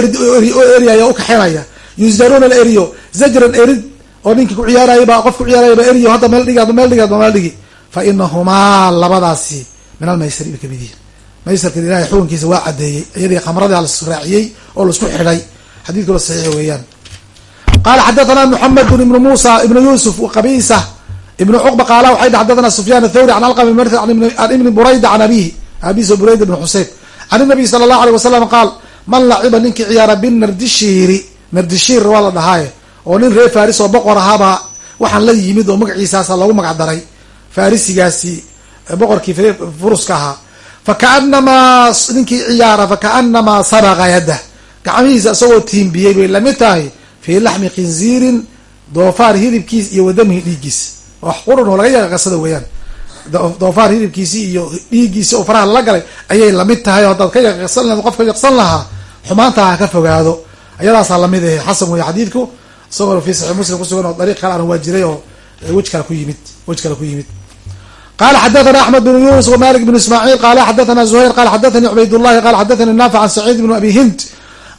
eriyaya o ukaxeenaya yusjaruuna eriyo zajran erid oo ninkii ku ciyaaraya baa qof ku ciyaaraya ba eriyo hadda meel dhigi meel dhigi hadda meel dhigi. Fa inahumaa labadaasi min almaysari bay ka mid yihiin maysarkan ilahay xukunkiisa waa cadeeyey iyadii khamradii lasraaciyey oo la isku xidhay. Xadiidkuna saxiix weeyaan. Qala xadathana muxamedun ibnu muusa ibnu yusuf qabisa ibnu cuqba qaala waxay dhi xadathana sufyan athawri can alqam an ibni burayda can abihi abiso burayda ibn xuseyn can inabiy sala allahu aleyh wasalam qaal man laciba ninkii ciyaara binardishiiri nardishiir waa la dhahaaye oo nin reer faris oo boqor ahaabaa waxaan la yimid oo magaciisaasa loogu magac daray. Farisigaasi boqorkii furuska ahaa. Fakaanamaa ninkii ciyaara fakaanamaa sabaqa yaddah gacmihiisa isagoo tiimbiyey bay la mid tahay fii laxmi khinziirin doofaar hilibkiis iyo wadamihi dhiiggiis. Wax qurun oo laga yaqaqasada weeyaan. Doofaar hilibkiisi iyo dhiiggiisi oo faraha lala galay ayay la mid tahay oo haddaad ka yaqaqsan lahed qof ka yaqsan lahaa xumaanta ha ka fogaado ayadaasaa la mid ahe xasan weeye xadiidku isagoo fi saxiix muslim kusugan oo dariiq kale aan waa jiray oo wej kale ku yimid wej kale ku yimid. Qala xadathana axmed bn yunus wmalik bn ismaaciil qala xadathana zuhayr qala xadathani cubaydullahi qala xadathani naafic can saciid bn abi hind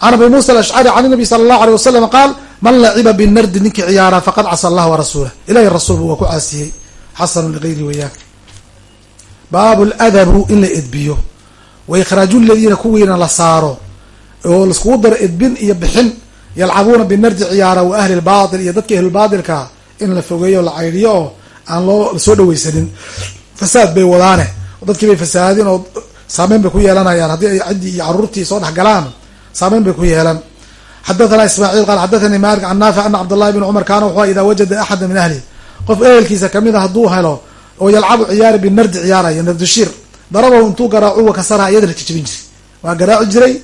can abi musa alashcari can nabi sala allahu aleyh wasalam qaal man laciba binardi ninkii ciyaara faqad casa allah warasuulah ilahi rasuulbu waa ku caasiyey xasanu ligayri weeyaan. Baabu ladabu in la edbiyo wa ikhraaju ladiina kuwiina la saaro oo laiskugu daro edbin iyo bixin yalcabuuna binardi ciyaara wa ahli lbatil iyo dadka ahlulbaatilka in la fogeeyo la caydiyo oo aan loo la soo dhaweysanin. Fasaad bay wadaane. Dadkii bay fasaadin oo saameyn bay ku yeelanayaan. Haddii ay ciddii iyo caruurtii soo dhex galaan saameyn bay ku yeelan. Xadathana ismaaciil qaal xadathanii malik can naafic ana cabdullahi bn cumar kaana wuxuu idaa wajada axada min ahli. Qof ehelkiisa ka mid a hadduu helo oo yalcabu ciyaari binardi ciyaaraya nardishiir darabahu intuu garaacu wa kasaraha iyadana jajabin jiray. Waa garaaci jiray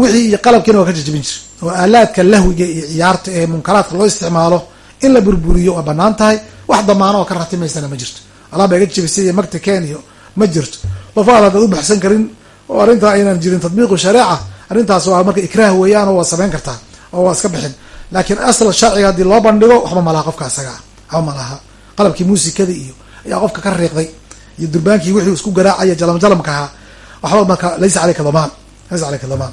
wixii iyo qalabkiina waa ka jajabin jiray oo aalaadka lahwiga iyo ciyaarta ee munkaraadka loo isticmaalo in la burburiyo waa bannaan tahay wax damaano oo ka ratimaysana ma jirto. Alaaba iga jabisay iyo magta ken iyo ma jirto. Qof aad hadaad u baxsan karin oo arrintaa aynan jirin tadbiiqu shareeca arrintaas waa marka ikraah weeyaan oo waa samayn kartaa oo waa iska bixin. Laakiin asal sharciga haddii loo bandhigo waxba malaha qofka asaga waxba malaha qalabkii muusikada iyo ayaa qofka ka riiqday iyo durbaankii wixii isku garaacaya jalam jalamka ahaa waxba marka laysa caleyka damaan laysa caleyka damaan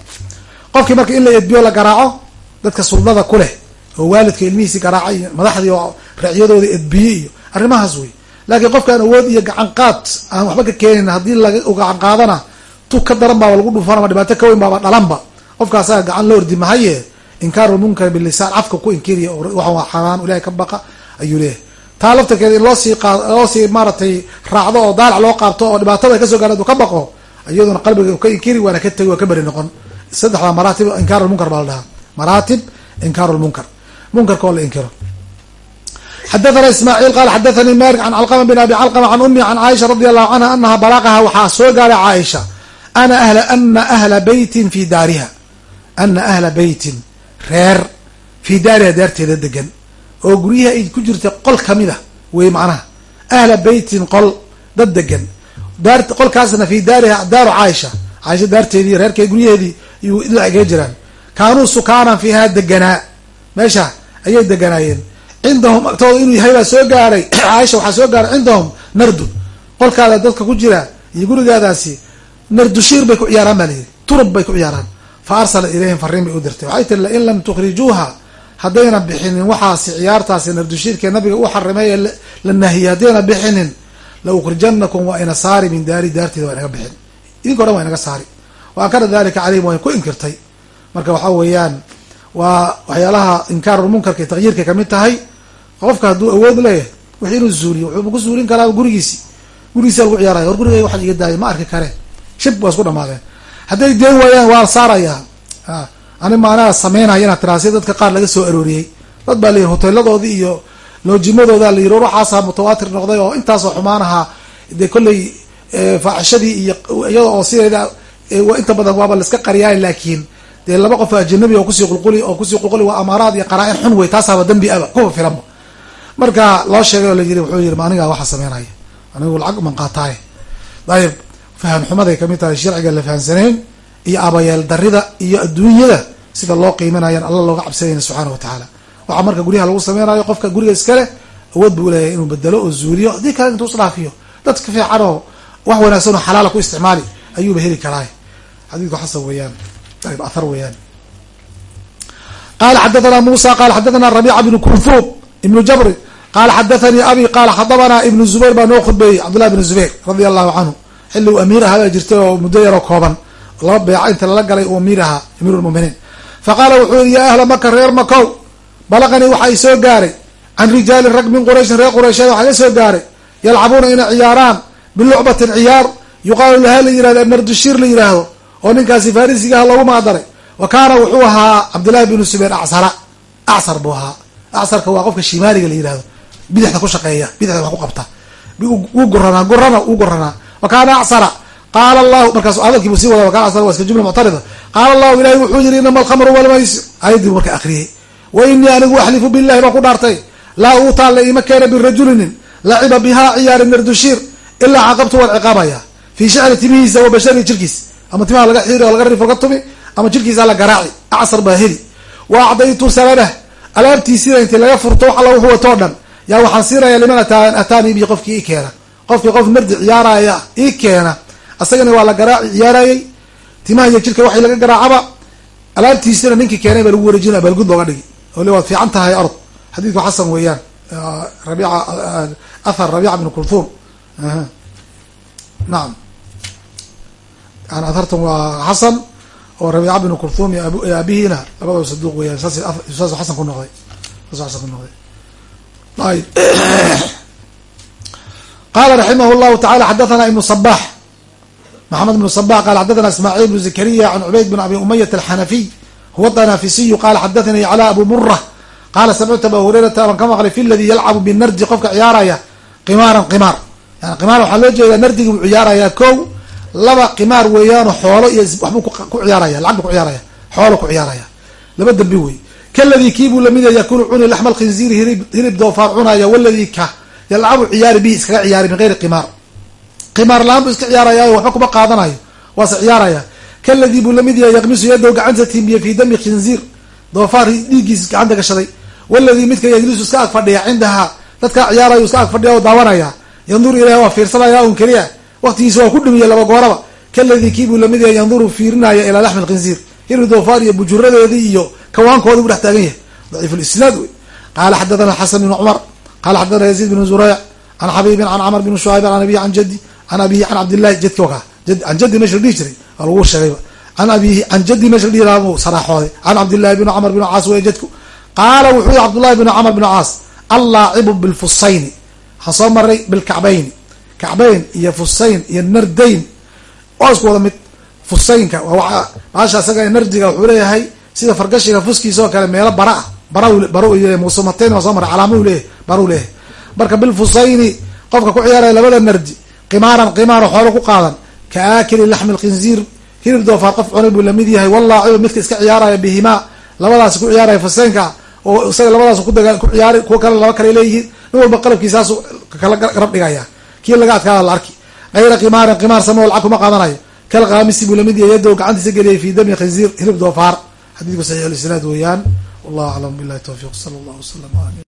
qofkii marka in la edbiyo la garaaco dadka suldada ku leh oo waalidka ilmihiisii garaaca iyo madaxdii oo raacyadooda edbiye iyo arrimahaas wey laakiin qofkaan awood iyo gacan qaad aan waxba ka keenayn haddii laga gacan qaadana tu ka daran baaba lagu dhufan ama dhibaato ka weyn baaba dhalanba. Qofkaasaa gacan la ordi mahaye inkaaru munkar bilisaan afka ku inkiriya waa xamaan ilahay ka baqa ayuu leeyahay. Taa laftarkeeda in loosii loosii maaratay raacdo oo daalac loo qaabto oo dhibaatada ka soo gaara ka baqo iyaduna qalbiga ka inkiri waana ka tegi waa ka beri noqon saddexdaa maraatib inkaar lmunkar baa la dhahaa. Maraatib inkaar lmunkar munkarka oo la inkiro. Xadathana ismaaciil qaal xadathanii malik can calqama bin abi calqama can umi can caaisha radi allahu canha anaha balaqaha waxaa soo gaaray caaisha ana ahla ana ahla beytin fi daariha. Ana ahla beytin reer fii daariha daarteeda degan oo guryaha ay ku jirta qol ka mid a wey macnaha. Ahla beytin qol dad degan daar qolkaasna fii daariha daaru caaisha. Caaisha daarteedii reerkee guryaheedii kaga jiraan. Kaanuu sukaanan fiihaa deganaa meesha ayay deganaayeen cindahum agtooda inuu yahay baa soo gaaray. Caaisha waxaa soo gaaray cindahum nardu qolkaada dadka ku jira iyo gurigaadaasi nardushiir bay ku ciyaaraan baa layidhi turub bay ku ciyaaraan. Fa arsala ilayhim fariin bay u dirtay. Waxay tiri lain lam tukhrijuuha haddayna bixinin waxaasi ciyaartaasi nardushiirkee nabiga u xarimay ee la nahiyay haddayna bixinin la ukrijanakum waa ina saari min daari daarteeda waa inaga bixin. Idinka o dhan waa inaga saari wa ankara dalika calayhim waa ku inkirtay. Marka waxa weeyaan waa waxyaalaha inkaarulmunkarka taqyiirka ka mid tahay. Qofka hadduu awood leeyahay wix inuu zuuliyo wuxuuba ku zuulin karaa gurigiisi. Gurigiisa lagu ciyaaraya war gurigay waxaan iga daaya ma arki kareen shib waa isku dhamaadeen. Hadday deen waayaan waa saarayaa ani maanaa sameynaya inaad tiraasi dadka qaar laga soo arooriyey. Dad baa layihi hoteeladoodii iyo loojimadooda la yiri waxaasaa mutawaatir noqday oo intaasoo xumaan ahaa. Dee kolley faaxishadii iyo iyada oo sideeda inta badan waaba laiska qariyaay laakiin dee laba qof ajanabi oo ku sii qulquli oo ku sii qulquli waa amaaraad iyo qaraa-in xun wey taasaaba dambi aba kuwa filanba marka loo sheegay oo la yiri wuxuu yiri ma anigaa waxa sameynaya anigu lacag uman qaataaye dayib fahan xumaday ka mid tahay sharciga la fahansaneyn iyo abayeel darida iyo adduunyada sida loo qiiminayan alla looga cabsanayna subxaana wa tacaala. Waxaa marka guryaha lagu sameynayo qofka guriga iskale awood buu leeyahay inuu bedelo oo zuuliyo haddii kale intuu isdhaafiyo dadka fiican oo wax wanaagsan oo xalaala ku isticmaali ayuuba heli karaa xadiidku xasan weeyaan. Athar weeyaan. Qala xadathana musa qala xadathana rabica bnu kurthub ibnu jabri qala xadathanii abi qala khadabana ibnu zubayr baa noo khudbeeyey cabdullahi bnu zubayr radia allahu canhu. Xilli uu amiir ahaa baa jirtay oo muddo yaroo kooban. Laba beeca inta lala galay uu amiir ahaa amiir lmuminiin faqaala wuxuu yihi ya ahla maka reer makow balaqanii waxaa i soo gaaray. Can rijaali rag min qurayshin reer quraysheed waxaa iga soo gaaray. Yalcabuuna inay ciyaaraan bilucbatin ciyaar. Yuqaalu laha la nardushiir la yiraahdo oo ninkaasi farisigaha loogu magdaray wa kaana wuxuu ahaa cabdillahi bnu subayr acsara. Acsar buu ahaa. Acsarka waa qofka shimaaliga la yiraahdo bidixda ku shaqeeya. Bidixda wax ku qabta. Wuu guranaa gurana wuu guranaa wa kaana acsara. Qaala allahu markaas hadalkii buu sii wada wakana acsara waa iska jumla muctarida qaala allahu ilahi wuxuu yihi inama alkhamru walmaysir buu marka akriyey wa inii anigu axlifu billahi baan ku dhaartay. Laa uutaa la ima keena birajulinin laciba bihaa ciyaari nardushiir ilaa caqabtu waan ciqaabaya. Fii shacri timihiisa wa bashari jirkiis ama timaha laga xiiri oo laga rifo ka tumi ama jirkiisa la garaaci acsar baa heli. Wa acdaytu sabadah alaabtiisiina inti laga furto wax alla wuxuu watoo dhan. Yaa waxaan siinaya liman ataanii bi qofkii ii keena. Qofkii qof nardi ciyaaraya ii keena. Asagana waa la garaaci ciyaarayay timaha iyo jirka waxii laga garaacaba. Alaabtiisina ninkii keenay baa lagu wareejinaya balgud looga dhigi ole waad fiican tahay orod. Xadiidku xasan weeyaan. Rabica athar rabica bn kulthum. Nacam yani athartan waa xasan oo rabiica bn kulthum iyo aabihiina labadaba saduuq weeyaan. Saas xasan ku noqday. Saas xasan ku noqday. Ayb qala raximah llahu tacala xadathana ibnu sabax maxamed ibnu sabax qala xadathana ismaaciil bnu zakariya can cubayd bn abi umayat alxanafiy huwa danafisiyu qala xadathanii cala abu mura qala samictu aba hurayrata baan ka maqlay fi ladi yalcabu binardi qofka ciyaaraya qimaaran qimaar. Yani qimaar waxaa loo jeedaa nardigi buu ciyaarayaa kow laba qimaar weeyaano xoolo iyo waxbuu ku ciyaaraya lacag buu ku ciyaaraya xoolo ku ciyaaraya. Laba dambi wey kaladii kiibuu la mid yakunu cuni laxma alkhinziiri hilib hilib doofaar cunaya waladii ka yalcabu ciyaari bihi iskaga ciyaari min geyri qimaar. Qimaar la'aan buu iska ciyaarayaayo waxba kuma qaadanayo waase ciyaaraya. Kaladii buu la mid yahay yaqmisu yadow gacanta tiimiye fii dami khinziir doofaar dhiiggiis gacanta gashaday waladii midka yajlisu iska ag fadhiya cindahaa dadkaa ciyaarayo iska ag fadhiya oo daawanaya. Yanduru ilayha waa fiirsanaya un keliya waqtigiisa waa ku dhimiye laba gooraba. Kaladii kiibuu la mid yahay yanduru fiirinaya ilaa laxmi lkhinziir hilib doofaar iyo bujuradeedii iyo kawaankoodi buu dhex taagan yahay. Daciif lisnaad wey. Qaala xadathana xasan bn cumar qala xadathana yaziid bn zureyc an xabibin an camr bn shuayb an abihi an jadi an abihi an cabdillahi jadki ka an jadi meesha dhihi jiray waa lagu sheegayba an abihi an jadi meesha dhihi buu saraaxooday. An cabdillahi bn camr bn caas wey jadku. Qaala wuxuu yihi cabdullahi bn camr bn caas allaacibu bilfusayni. Waxaan soo maray bilkacbayni kacbayn iyo fusayn iyo nardayn. Waa isku wada mid fusaynka waa baasha isaga nardiga wuxuu leeyahay sida fargashiga fuskiisa oo kale meelo bara ah. Bara bara muusamateyn waa soo maray calaama u leeyahy bara u leeyahay. Marka bilfusayni qofka ku ciyaaraya labada nardi qimaaran qimaaro xoolo ku qaadan ka aakili laxmi lkhinziir hilib doofaar qof cunay buu la mid yahay wallaacibu midka iska ciyaaraya bihimaa labadaasi ku ciyaaraya fusaynka oo isaga labadaas ku ciyaari kuwa kale laba kale leeyihiin nin walba qalabkiisaasu kala garab dhigaya kii laga adkaada la arki. Hayra qimaarin qimaar samo lacag kuma qaadanayo. Kal kaamisi buu la mid yahay yaddow gacantiisa geliyay fi dami khinziir hilib doofaar. Xadiidku saxiix lisnaad weeyaan. Wallahu aclam billahi tawfiq sala allah wasalam